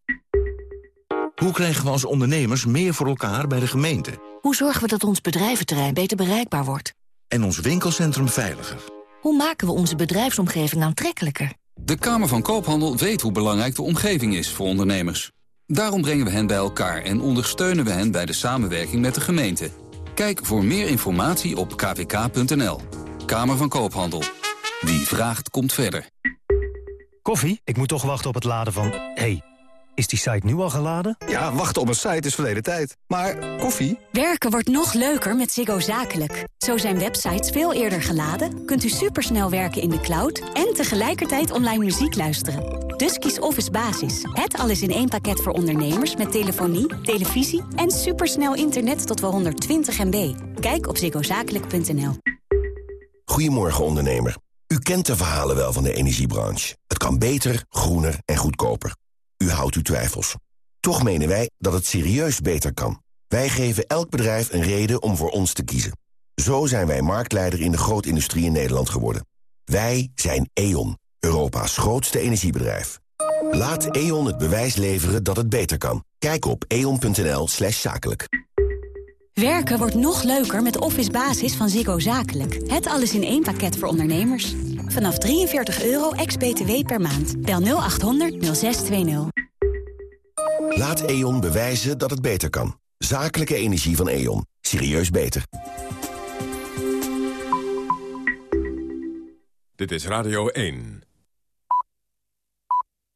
Hoe krijgen we als ondernemers meer voor elkaar bij de gemeente? Hoe zorgen we dat ons bedrijventerrein beter bereikbaar wordt? En ons winkelcentrum veiliger? Hoe maken we onze bedrijfsomgeving aantrekkelijker? De Kamer van Koophandel weet hoe belangrijk de omgeving is voor ondernemers. Daarom brengen we hen bij elkaar en ondersteunen we hen bij de samenwerking met de gemeente. Kijk voor meer informatie op kvk.nl. Kamer van Koophandel. Wie vraagt, komt verder. Koffie? Ik moet toch wachten op het laden van... hey, is die site nu al geladen? Ja, wachten op een site is verleden tijd. Maar koffie? Werken wordt nog leuker met Ziggo Zakelijk. Zo zijn websites veel eerder geladen, kunt u supersnel werken in de cloud... en tegelijkertijd online muziek luisteren. Dus kies Office Basis. Het alles in één pakket voor ondernemers met telefonie, televisie... en supersnel internet tot wel 120 MB. Kijk op ziggozakelijk.nl. Goedemorgen ondernemer. U kent de verhalen wel van de energiebranche. Het kan beter, groener en goedkoper. U houdt uw twijfels. Toch menen wij dat het serieus beter kan. Wij geven elk bedrijf een reden om voor ons te kiezen. Zo zijn wij marktleider in de grootindustrie in Nederland geworden. Wij zijn E.ON, Europa's grootste energiebedrijf. Laat E.ON het bewijs leveren dat het beter kan. Kijk op eon.nl slash zakelijk. Werken wordt nog leuker met Office Basis van Ziggo Zakelijk. Het alles in één pakket voor ondernemers. Vanaf 43 euro ex-BTW per maand. Bel 0800 0620. Laat E.ON bewijzen dat het beter kan. Zakelijke energie van E.ON. Serieus beter. Dit is Radio 1.